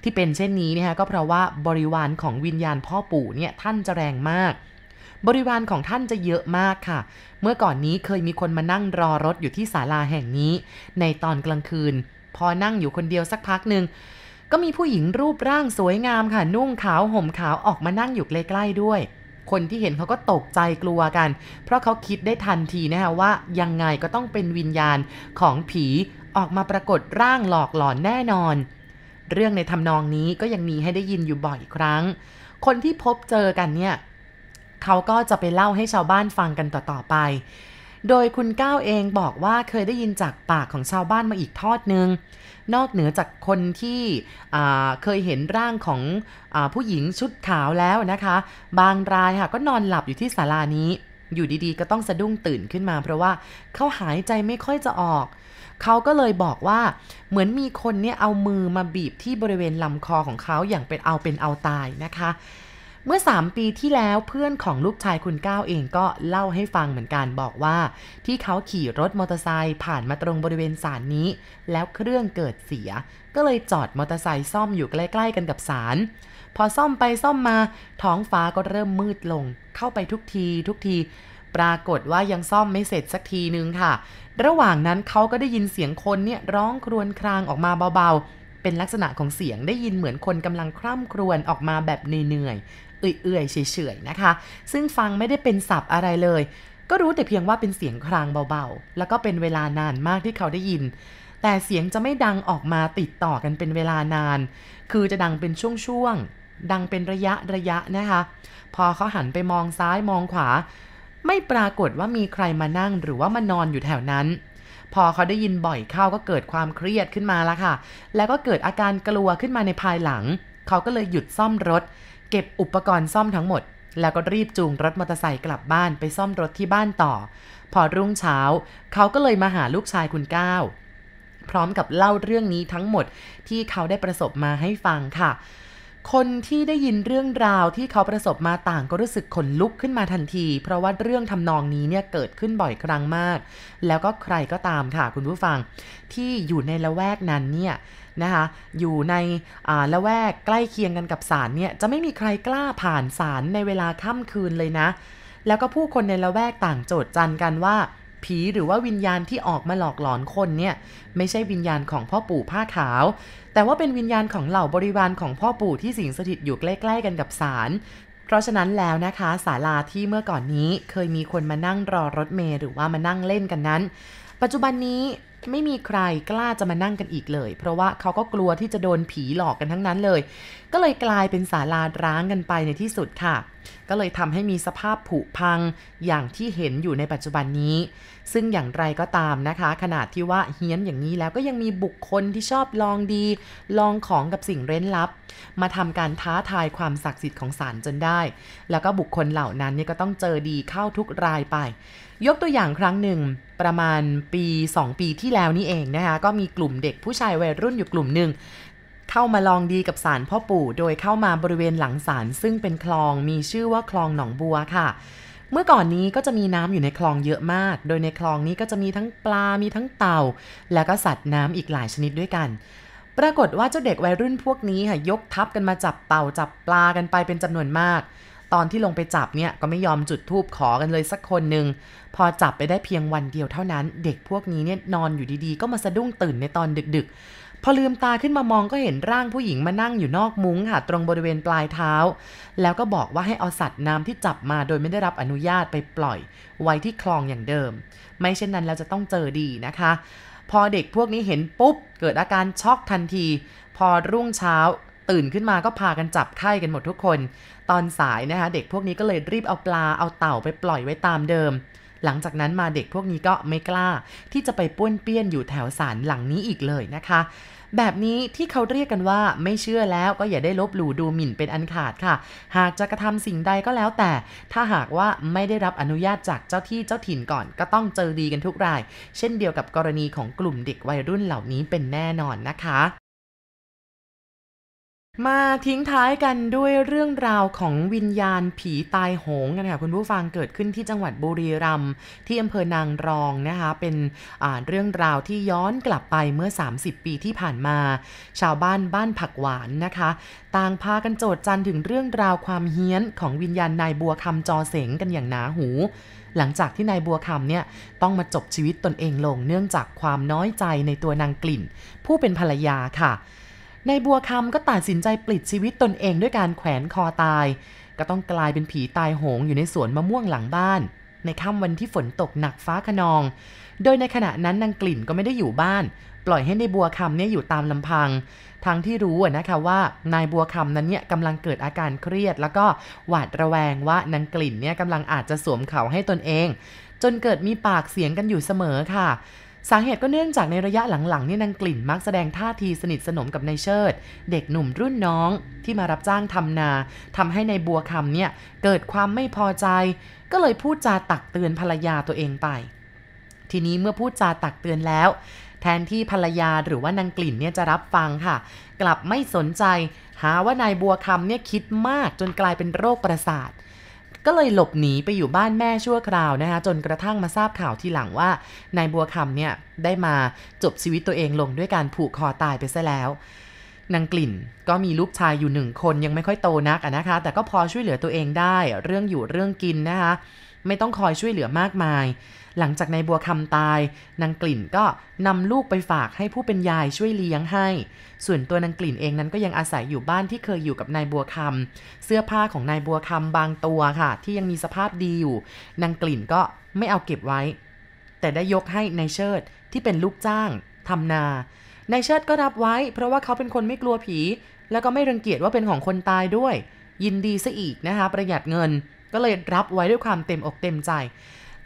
ที่เป็นเช่นนี้นะคะก็เพราะว่าบริวารของวิญญาณพ่อปู่เนี่ยท่านจะแรงมากบริวารของท่านจะเยอะมากค่ะ เมื่อก่อนนี้เคยมีคนมานั่งรอรถอยู่ที่ศาลาแห่งนี้ ในตอนกลางคืน พอนั่งอยู่คนเดียวสักพักหนึ่งก็มีผู้หญิงรูปร่างสวยงามค่ะ นุ่งขาวห่มขาวออกมานั่งอยู่ใกล้ๆด้วย คนที่เห็นเขาก็ตกใจกลัวกัน เพราะเขาคิดได้ทันทีนะฮะว่ายังไงก็ต้องเป็นวิญญาณของผีออกมาปรากฏร่างหลอกหลอนแน่นอน เรื่องในทำนองนี้ก็ยังมีให้ได้ยินอยู่บ่อยครั้ง คนที่พบเจอกันเนี่ยเขาก็จะไปเล่าให้ชาวบ้านฟังกันต่อๆไป โดยคุณก้าวเองบอกว่าเคยได้ยินจากปากของชาวบ้านมาอีกทอดนึง นอกเหนือจากคนที่เคยเห็นร่างของอผู้หญิงชุดขาวแล้วนะคะ บางรายค่ะก็นอนหลับอยู่ที่ศาลานี้ อยู่ดีๆ ก็ต้องสะดุ้งตื่นขึ้นมา เพราะว่าเขาหายใจไม่ค่อยจะออกเขาก็เลยบอกว่าเหมือนมีคนเนี่ยเอามือมาบีบที่บริเวณลำคอของเขาอย่างเป็นเอาเป็นเอาตายนะคะ เมื่อ 3 ปีที่แล้วเพื่อนของลูกชายคุณก้าวเองก็เล่าให้ฟังเหมือนกันบอกว่า ที่เขาขี่รถมอเตอร์ไซค์ผ่านมาตรงบริเวณศาลนี้ แล้วเครื่องเกิดเสีย ก็เลยจอดมอเตอร์ไซค์ซ่อมอยู่ใกล้ ๆ กันกับศาลพอซ่อมไปซ่อมมา ท้องฟ้าก็เริ่มมืดลง เข้าไปทุกทีทุกที ปรากฏว่ายังซ่อมไม่เสร็จสักทีนึงค่ะ ระหว่างนั้นเขาก็ได้ยินเสียงคนเนี่ยร้องครวญครางออกมาเบาๆเป็นลักษณะของเสียงได้ยินเหมือนคนกำลังคร่ำครวญออกมาแบบเหนื่อย เอื่อยๆเฉยๆนะคะ ซึ่งฟังไม่ได้เป็นศัพท์อะไรเลย ก็รู้แต่เพียงว่าเป็นเสียงครางเบาๆ แล้วก็เป็นเวลานานมากที่เขาได้ยิน แต่เสียงจะไม่ดังออกมาติดต่อกันเป็นเวลานาน คือจะดังเป็นช่วงๆดังเป็นระยะระยะนะคะ พอเขาหันไปมองซ้ายมองขวา ไม่ปรากฏว่ามีใครมานั่งหรือว่ามานอนอยู่แถวนั้นพอเขาได้ยินบ่อยเข้าก็เกิดความเครียดขึ้นมาแล้วค่ะ แล้วก็เกิดอาการกลัวขึ้นมาในภายหลัง เขาก็เลยหยุดซ่อมรถ เก็บอุปกรณ์ซ่อมทั้งหมด แล้วก็รีบจูงรถมอเตอร์ไซค์กลับบ้านไปซ่อมรถที่บ้านต่อ พอรุ่งเช้า เขาก็เลยมาหาลูกชายคุณก้าวพร้อมกับเล่าเรื่องนี้ทั้งหมดที่เขาได้ประสบมาให้ฟังค่ะ คนที่ได้ยินเรื่องราวที่เขาประสบมาต่างก็รู้สึกขนลุกขึ้นมาทันที เพราะว่าเรื่องทำนองนี้เนี่ยเกิดขึ้นบ่อยครั้งมาก แล้วก็ใครก็ตามค่ะคุณผู้ฟัง ที่อยู่ในละแวกนั้นเนี่ย นะคะอยู่ในละแวกใกล้เคียงกันกับศาลเนี่ยจะไม่มีใครกล้าผ่านศาลในเวลาค่ำคืนเลยนะ แล้วก็ผู้คนในละแวกต่างโจทย์จันกันว่า ผีหรือว่าวิญญาณที่ออกมาหลอกหลอนคนเนี่ยไม่ใช่วิญญาณของพ่อปู่ผ้าขาว แต่ว่าเป็นวิญญาณของเหล่าบริวารของพ่อปู่ที่สิงสถิตอยู่ใกล้ ๆ กันกับศาลเพราะฉะนั้นแล้วนะคะศาลาที่เมื่อก่อนนี้เคยมีคนมานั่งรอรถเมล์หรือว่ามานั่งเล่นกันนั้น ปัจจุบันนี้ ไม่มีใครกล้าจะมานั่งกันอีกเลย เพราะว่าเขาก็กลัวที่จะโดนผีหลอกกันทั้งนั้นเลย ก็เลยกลายเป็นศาลาร้างกันไปในที่สุดค่ะ ก็เลยทำให้มีสภาพผุพังอย่างที่เห็นอยู่ในปัจจุบันนี้ ซึ่งอย่างไรก็ตามนะคะ ขนาดที่ว่าเฮี้ยนอย่างนี้แล้วก็ยังมีบุคคลที่ชอบลองดี ลองของกับสิ่งเร้นลับ มาทำการท้าทายความศักดิ์สิทธิ์ของศาลจนได้ แล้วก็บุคคลเหล่านั้นนี่ก็ต้องเจอดีเข้าทุกรายไป ยกตัวอย่างครั้งหนึ่ง ประมาณปี 2 ปีที่แล้วนี่เองนะคะ ก็มีกลุ่มเด็กผู้ชายวัยรุ่นอยู่กลุ่มหนึ่งเข้ามาลองดีกับสารพ่อปู่ โดยเข้ามาบริเวณหลังศาลซึ่งเป็นคลองมีชื่อว่าคลองหนองบัวค่ะ เมื่อก่อนนี้ก็จะมีน้ำอยู่ในคลองเยอะมาก โดยในคลองนี้ก็จะมีทั้งปลา มีทั้งเต่า แล้วก็สัตว์น้ำอีกหลายชนิดด้วยกัน ปรากฏว่าเจ้าเด็กวัยรุ่นพวกนี้ค่ะยกทัพกันมาจับเต่าจับปลากันไปเป็นจำนวนมาก ตอนที่ลงไปจับเนี่ยก็ไม่ยอมจุดทูบขอกันเลยสักคนหนึ่งพอจับไปได้เพียงวันเดียวเท่านั้น เด็กพวกนี้เนี่ยนอนอยู่ดีๆ ก็มาสะดุ้งตื่นในตอนดึกๆ พอลืมตาขึ้นมามองก็เห็นร่างผู้หญิงมานั่งอยู่นอกมุ้งค่ะ ตรงบริเวณปลายเท้า แล้วก็บอกว่าให้เอาสัตว์น้ำที่จับมาโดยไม่ได้รับอนุญาตไปปล่อย ไว้ที่คลองอย่างเดิม ไม่เช่นนั้นเราจะต้องเจอดีนะคะ พอเด็กพวกนี้เห็นปุ๊บ เกิดอาการช็อกทันที พอรุ่งเช้าตื่นขึ้นมาก็พากันจับไข้กันหมดทุกคน ตอนสายนะคะ เด็กพวกนี้ก็เลยรีบเอาปลาเอาเต่าไปปล่อยไว้ตามเดิม หลังจากนั้นมาเด็กพวกนี้ก็ไม่กล้า ที่จะไปป้วนเปี้ยนอยู่แถวศาลหลังนี้อีกเลยนะคะ แบบนี้ที่เขาเรียกกันว่าไม่เชื่อแล้วก็อย่าได้ลบหลู่ดูหมิ่นเป็นอันขาดค่ะ หากจะกระทำสิ่งใดก็แล้วแต่ ถ้าหากว่าไม่ได้รับอนุญาตจากเจ้าที่เจ้าถิ่นก่อน ก็ต้องเจอดีกันทุกราย เช่นเดียวกับกรณีของกลุ่มเด็กวัยรุ่นเหล่านี้เป็นแน่นอนนะคะ มาทิ้งท้ายกันด้วยเรื่องราวของวิญญาณผีตายโหงกันค่ะคุณผู้ฟังเกิดขึ้นที่จังหวัดบุรีรัมย์ที่อำเภอนางรองนะคะ เป็นเรื่องราวที่ย้อนกลับไปเมื่อ 30 ปีที่ผ่านมา ชาวบ้านบ้านผักหวานนะคะ ต่างพากันโจดจันถึงเรื่องราวความเฮี้ยนของวิญญาณนายบัวคำจอเสงกันอย่างหนาหูหลังจากที่นายบัวคำเนี่ยต้องมาจบชีวิตตนเองลงเนื่องจากความน้อยใจในตัวนางกลิ่น ผู้เป็นภรรยาค่ะ ในบัวคำก็ตัดสินใจปลิดชีวิตตนเองด้วยการแขวนคอตาย ก็ต้องกลายเป็นผีตายโหงอยู่ในสวนมะม่วงหลังบ้าน ในค่ำวันที่ฝนตกหนักฟ้าขนอง โดยในขณะนั้นนางกลิ่นก็ไม่ได้อยู่บ้าน ปล่อยให้ในบัวคำเนี่ยอยู่ตามลำพัง ทั้งที่รู้นะคะว่านายบัวคำนั้นเนี่ยกำลังเกิดอาการเครียด แล้วก็หวาดระแวงว่านางกลิ่นเนี่ยกำลังอาจจะสวมเขาให้ตนเอง จนเกิดมีปากเสียงกันอยู่เสมอค่ะ สาเหตุก็เนื่องจากในระยะหลังๆนี่นางกลิ่นมักแสดงท่าทีสนิทสนมกับนายเชิด เด็กหนุ่มรุ่นน้องที่มารับจ้างทำนาทำให้ในบัวคำเนี่ยเกิดความไม่พอใจ ก็เลยพูดจาตักเตือนภรรยาตัวเองไป ทีนี้เมื่อพูดจาตักเตือนแล้ว แทนที่ภรรยาหรือว่านางกลิ่นเนี่ยจะรับฟังค่ะ กลับไม่สนใจ หาว่านายบัวคำเนี่ยคิดมากจนกลายเป็นโรคประสาท ก็เลยหลบหนีไปอยู่บ้านแม่ชั่วคราวนะคะจนกระทั่งมาทราบข่าวทีหลังว่านายบัวคำเนี่ยได้มาจบชีวิตตัวเองลงด้วยการผูกคอตายไปซะแล้วนางกลิ่นก็มีลูกชายอยู่หนึ่งคนยังไม่ค่อยโตนักนะคะ แต่ก็พอช่วยเหลือตัวเองได้ เรื่องอยู่เรื่องกินนะคะ ไม่ต้องคอยช่วยเหลือมากมาย หลังจากนายบัวคำตายนางกลิ่นก็นำลูกไปฝากให้ผู้เป็นยายช่วยเลี้ยงให้ ส่วนตัวนางกลิ่นเองนั้นก็ยังอาศัยอยู่บ้านที่เคยอยู่กับนายบัวคำเสื้อผ้าของนายบัวคำบางตัวค่ะ ที่ยังมีสภาพดีอยู่นางกลิ่นก็ไม่เอาเก็บไว้ แต่ได้ยกให้นายเชิดที่เป็นลูกจ้างทำนานายเชิดก็รับไว้ เพราะว่าเขาเป็นคนไม่กลัวผี แล้วก็ไม่รังเกียจว่าเป็นของคนตายด้วย ยินดีซะอีกนะคะ ประหยัดเงินก็เลยรับไว้ด้วยความเต็มอกเต็มใจ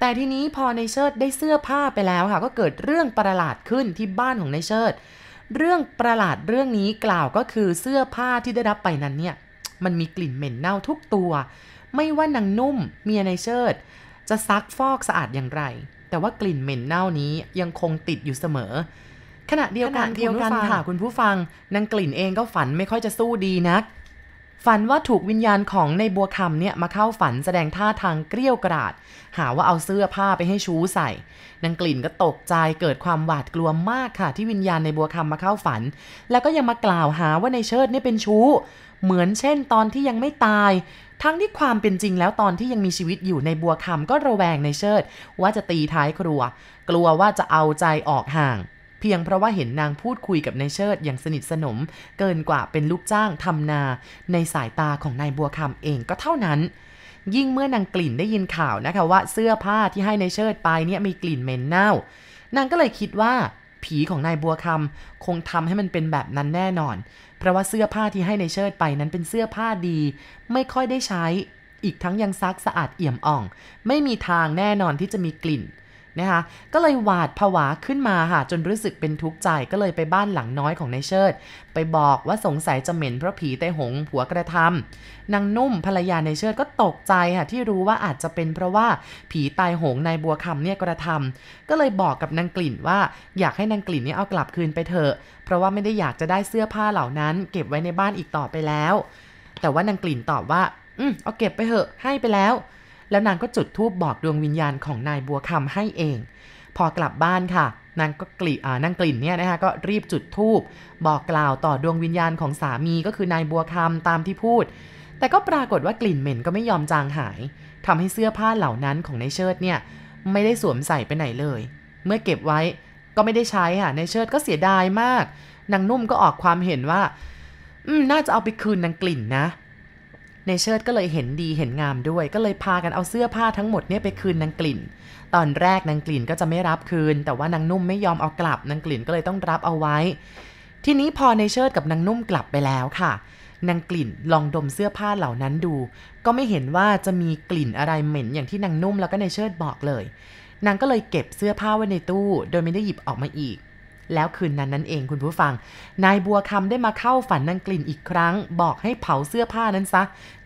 แต่ทีนี้พอในเชิดได้เสื้อผ้าไปแล้วค่ะ ก็เกิดเรื่องประหลาดขึ้นที่บ้านของในเชิด เรื่องประหลาดเรื่องนี้กล่าวก็คือเสื้อผ้าที่ได้รับไปนั้นเนี่ย มันมีกลิ่นเหม็นเน่าทุกตัว ไม่ว่านางนุ่มเมียในเชิด จะซักฟอกสะอาดอย่างไร แต่ว่ากลิ่นเหม็นเน่านี้ยังคงติดอยู่เสมอ ขณะเดียวกันเดียวกันค่ะคุณผู้ฟังนางกลิ่นเองก็ฝันไม่ค่อยจะสู้ดีนัก ฝันว่าถูกวิญญาณของในบัวคำเนี่ยมาเข้าฝันแสดงท่าทางเกลี้ยวกราด หาว่าเอาเสื้อผ้าไปให้ชู้ใส่นางกลิ่นก็ตกใจเกิดความหวาดกลัวมากค่ะ ที่วิญญาณในบัวคำมาเข้าฝัน แล้วก็ยังมากล่าวหาว่าในเชิดนี่เป็นชู้ เหมือนเช่นตอนที่ยังไม่ตาย ทั้งที่ความเป็นจริงแล้วตอนที่ยังมีชีวิตอยู่ในบัวคำก็ระแวงในเชิด ว่าจะตีท้ายครัว กลัวว่าจะเอาใจออกห่าง พียงเพราะว่าเห็นนางพูดคุยกับนายเชิดอย่างสนิทสนม เกินกว่าเป็นลูกจ้างทำนา ในสายตาของนายบัวคำเองก็เท่านั้น ยิ่งเมื่อนางกลิ่นได้ยินข่าวนะคะว่าเสื้อผ้าที่ให้ในายเชิดไปเนี่ยมีกลิ่นเหม็นเน่า นางก็เลยคิดว่าผีของนายบัวคำคงทำให้มันเป็นแบบนั้นแน่นอน เพราะว่าเสื้อผ้าที่ให้ในายเชิดไปนั้นเป็นเสื้อผ้าดี ไม่ค่อยได้ใช้ อีกทั้งยังซักสะอาดเอี่ยมอ่อง ไม่มีทางแน่นอนที่จะมีกลิ่น นะคะก็เลยหวาดผวาขึ้นมาค่ะจนรู้สึกเป็นทุกข์ใจก็เลยไปบ้านหลังน้อยของนายเชิด ไปบอกว่าสงสัยจะเหม็นเพราะผีไตหงผัวกระทำนางนุ่มภรรยานายเชิดก็ตกใจค่ะที่รู้ว่าอาจจะเป็นเพราะว่าผีตายหงนายบัวคำเนี่ยกระทำก็เลยบอกกับนางกลิ่นว่าอยากให้นางกลิ่นเนี่ยเอากลับคืนไปเถอะ เพราะว่าไม่ได้อยากจะได้เสื้อผ้าเหล่านั้นเก็บไว้ในบ้านอีกต่อไปแล้ว แต่ว่านางกลิ่นตอบว่า อืมเอาเก็บไปเถอะให้ไปแล้ว แล้วนางก็จุดธูปบอกดวงวิญญาณของนายบัวคำให้เอง พอกลับบ้านค่ะ นางก็กลิ่อ่านางกลิ่นเนี่ยนะคะก็รีบจุดธูปบอกกล่าวต่อดวงวิญญาณของสามีก็คือนายบัวคำตามที่พูด แต่ก็ปรากฏว่ากลิ่นเหม็นก็ไม่ยอมจางหายทำให้เสื้อผ้าเหล่านั้นของนายเชิดเนี่ยไม่ได้สวมใส่ไปไหนเลย เมื่อเก็บไว้ก็ไม่ได้ใช้ค่ะนายเชิดก็เสียดายมากนางนุ่มก็ออกความเห็นว่า อืมน่าจะเอาไปคืนนางกลิ่นนะ ในเชิดก็เลยเห็นดีเห็นงามด้วย ก็เลยพากันเอาเสื้อผ้าทั้งหมดเนี่ยไปคืนนางกลิ่น ตอนแรกนางกลิ่นก็จะไม่รับคืน แต่ว่านางนุ่มไม่ยอมเอากลับนางกลิ่นก็เลยต้องรับเอาไว้ ทีนี้พอในเชิดกับนางนุ่มกลับไปแล้วค่ะนางกลิ่นลองดมเสื้อผ้าเหล่านั้นดู ก็ไม่เห็นว่าจะมีกลิ่นอะไรเหม็นอย่างที่นางนุ่มแล้วก็ในเชิดบอกเลย นางก็เลยเก็บเสื้อผ้าไว้ในตู้ โดยไม่ได้หยิบออกมาอีก แล้วคืนนั้นนั่นเองคุณผู้ฟัง นายบัวคำได้มาเข้าฝันนางกลิ่นอีกครั้ง บอกให้เผาเสื้อผ้านั้นซะ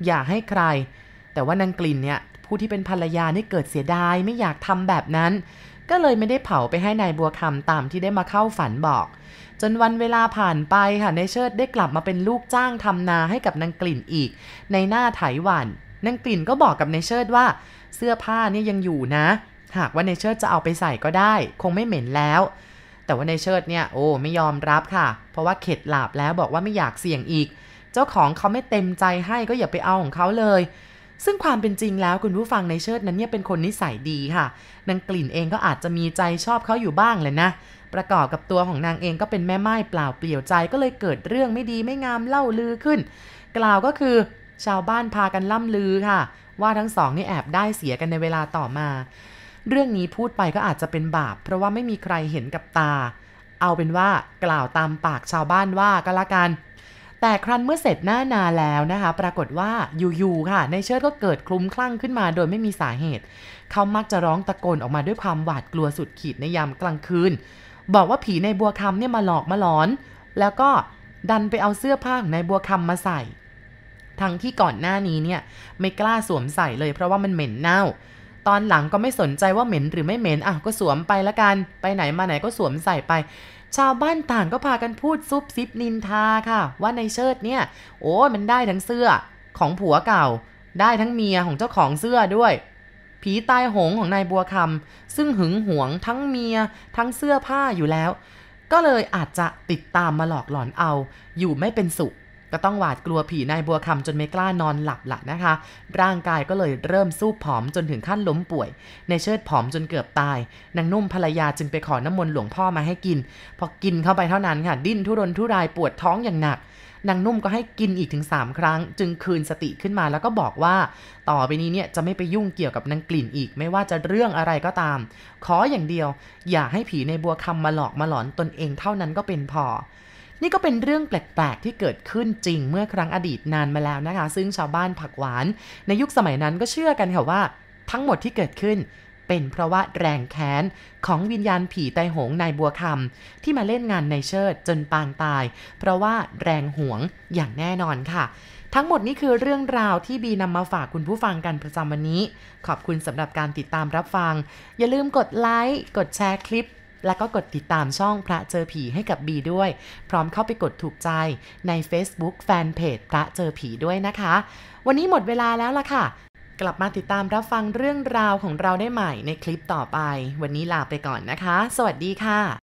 อย่าให้ใคร แต่ว่านางกลิ่นเนี่ยผู้ที่เป็นภรรยานี่เกิดเสียดายไม่อยากทำแบบนั้น ก็เลยไม่ได้เผาไปให้นายบัวคำตามที่ได้มาเข้าฝันบอก จนวันเวลาผ่านไปค่ะนายเชิดได้กลับมาเป็นลูกจ้างทำนาให้กับนางกลิ่นอีก ในหน้าไถหวันนางกลิ่นก็บอกกับนายเชิดว่า เสื้อผ้านี่ยังอยู่นะ หากว่านายเชิดจะเอาไปใส่ก็ได้ คงไม่เหม็นแล้ว แต่ว่าในเชิดเนี่ยโอ้ไม่ยอมรับค่ะ เพราะว่าเข็ดหลาบแล้วบอกว่าไม่อยากเสี่ยงอีก เจ้าของเขาไม่เต็มใจให้ก็อย่าไปเอาของเขาเลย ซึ่งความเป็นจริงแล้วคุณผู้ฟังในเชิดนั้นเนี่ยเป็นคนนิสัยดีค่ะนางกลิ่นเองก็อาจจะมีใจชอบเขาอยู่บ้างเลยนะประกอบกับตัวของนางเองก็เป็นแม่ไม้เปล่าเปลี่ยวใจก็เลยเกิดเรื่องไม่ดีไม่งามเล่าลือขึ้น กล่าวก็คือชาวบ้านพากันล่ำลือค่ะ ว่าทั้งสองนี่แอบได้เสียกันในเวลาต่อมา เรื่องนี้พูดไปก็อาจจะเป็นบาป เพราะว่าไม่มีใครเห็นกับตา เอาเป็นว่ากล่าวตามปากชาวบ้านว่าก็แล้วกัน แต่ครั้นเมื่อเสร็จหน้านาแล้วนะคะ ปรากฏว่าอยู่ๆค่ะ ในเชิดก็เกิดคลุ้มคลั่งขึ้นมาโดยไม่มีสาเหตุ เขามักจะร้องตะโกนออกมาด้วยความหวาดกลัวสุดขีดในยามกลางคืน บอกว่าผีในบัวคำเนี่ยมาหลอกมาหลอน แล้วก็ดันไปเอาเสื้อผ้าของนายบัวคำมาใส่ ทั้งที่ก่อนหน้านี้เนี่ยไม่กล้าสวมใส่เลยเพราะว่ามันเหม็นเน่า ตอนหลังก็ไม่สนใจว่าเหม็นหรือไม่เหม็นอะก็สวมไปละกัน ไปไหนมาไหนก็สวมใส่ไป ชาวบ้านต่างก็พากันพูดซุบซิบนินทาค่ะ ว่าในเชิดเนี่ย โอ้มันได้ทั้งเสื้อของผัวเก่า ได้ทั้งเมียของเจ้าของเสื้อด้วย ผีตายหงของนายบัวคำซึ่งหึงหวงทั้งเมียทั้งเสื้อผ้าอยู่แล้ว ก็เลยอาจจะติดตามมาหลอกหลอนเอา อยู่ไม่เป็นสุข ก็ต้องหวาดกลัวผีนายบัวคำจนไม่กล้านอนหลับละนะคะ ร่างกายก็เลยเริ่มสู้ผอมจนถึงขั้นล้มป่วย ในเชิดผอมจนเกือบตาย นางนุ่มภรรยาจึงไปขอน้ำมนต์หลวงพ่อมาให้กิน พอกินเข้าไปเท่านั้นค่ะ ดิ้นทุรนทุรายปวดท้องอย่างหนักนางนุ่มก็ให้กินอีกถึง 3 ครั้ง จึงคืนสติขึ้นมาแล้วก็บอกว่า ต่อไปนี้เนี่ยจะไม่ไปยุ่งเกี่ยวกับนางกลิ่นอีกไม่ว่าจะเรื่องอะไรก็ตาม ขออย่างเดียว อย่าให้ผีในบัวคำมาหลอกมาหลอนตนเองเท่านั้นก็เป็นพอ นี่ก็เป็นเรื่องแปลกๆที่เกิดขึ้นจริงเมื่อครั้งอดีตนานมาแล้วนะคะ ซึ่งชาวบ้านผักหวาน ในยุคสมัยนั้นก็เชื่อกันค่ะว่า ทั้งหมดที่เกิดขึ้น เป็นเพราะว่าแรงแค้นของวิญญาณผีไตหงนายบัวคำที่มาเล่นงานในเชิดจนปางตาย เพราะว่าแรงหวงอย่างแน่นอนค่ะทั้งหมดนี้คือเรื่องราวที่บีนำมาฝากคุณผู้ฟังกันประจำวันนี้ ขอบคุณสำหรับการติดตามรับฟัง อย่าลืมกดไลค์ กดแชร์คลิป แล้วก็กดติดตามช่องพระเจอผีให้กับบีด้วย พร้อมเข้าไปกดถูกใจใน Facebook Fanpage พระเจอผีด้วยนะคะ วันนี้หมดเวลาแล้วล่ะค่ะ กลับมาติดตามรับฟังเรื่องราวของเราได้ใหม่ในคลิปต่อไป วันนี้ลาไปก่อนนะคะ สวัสดีค่ะ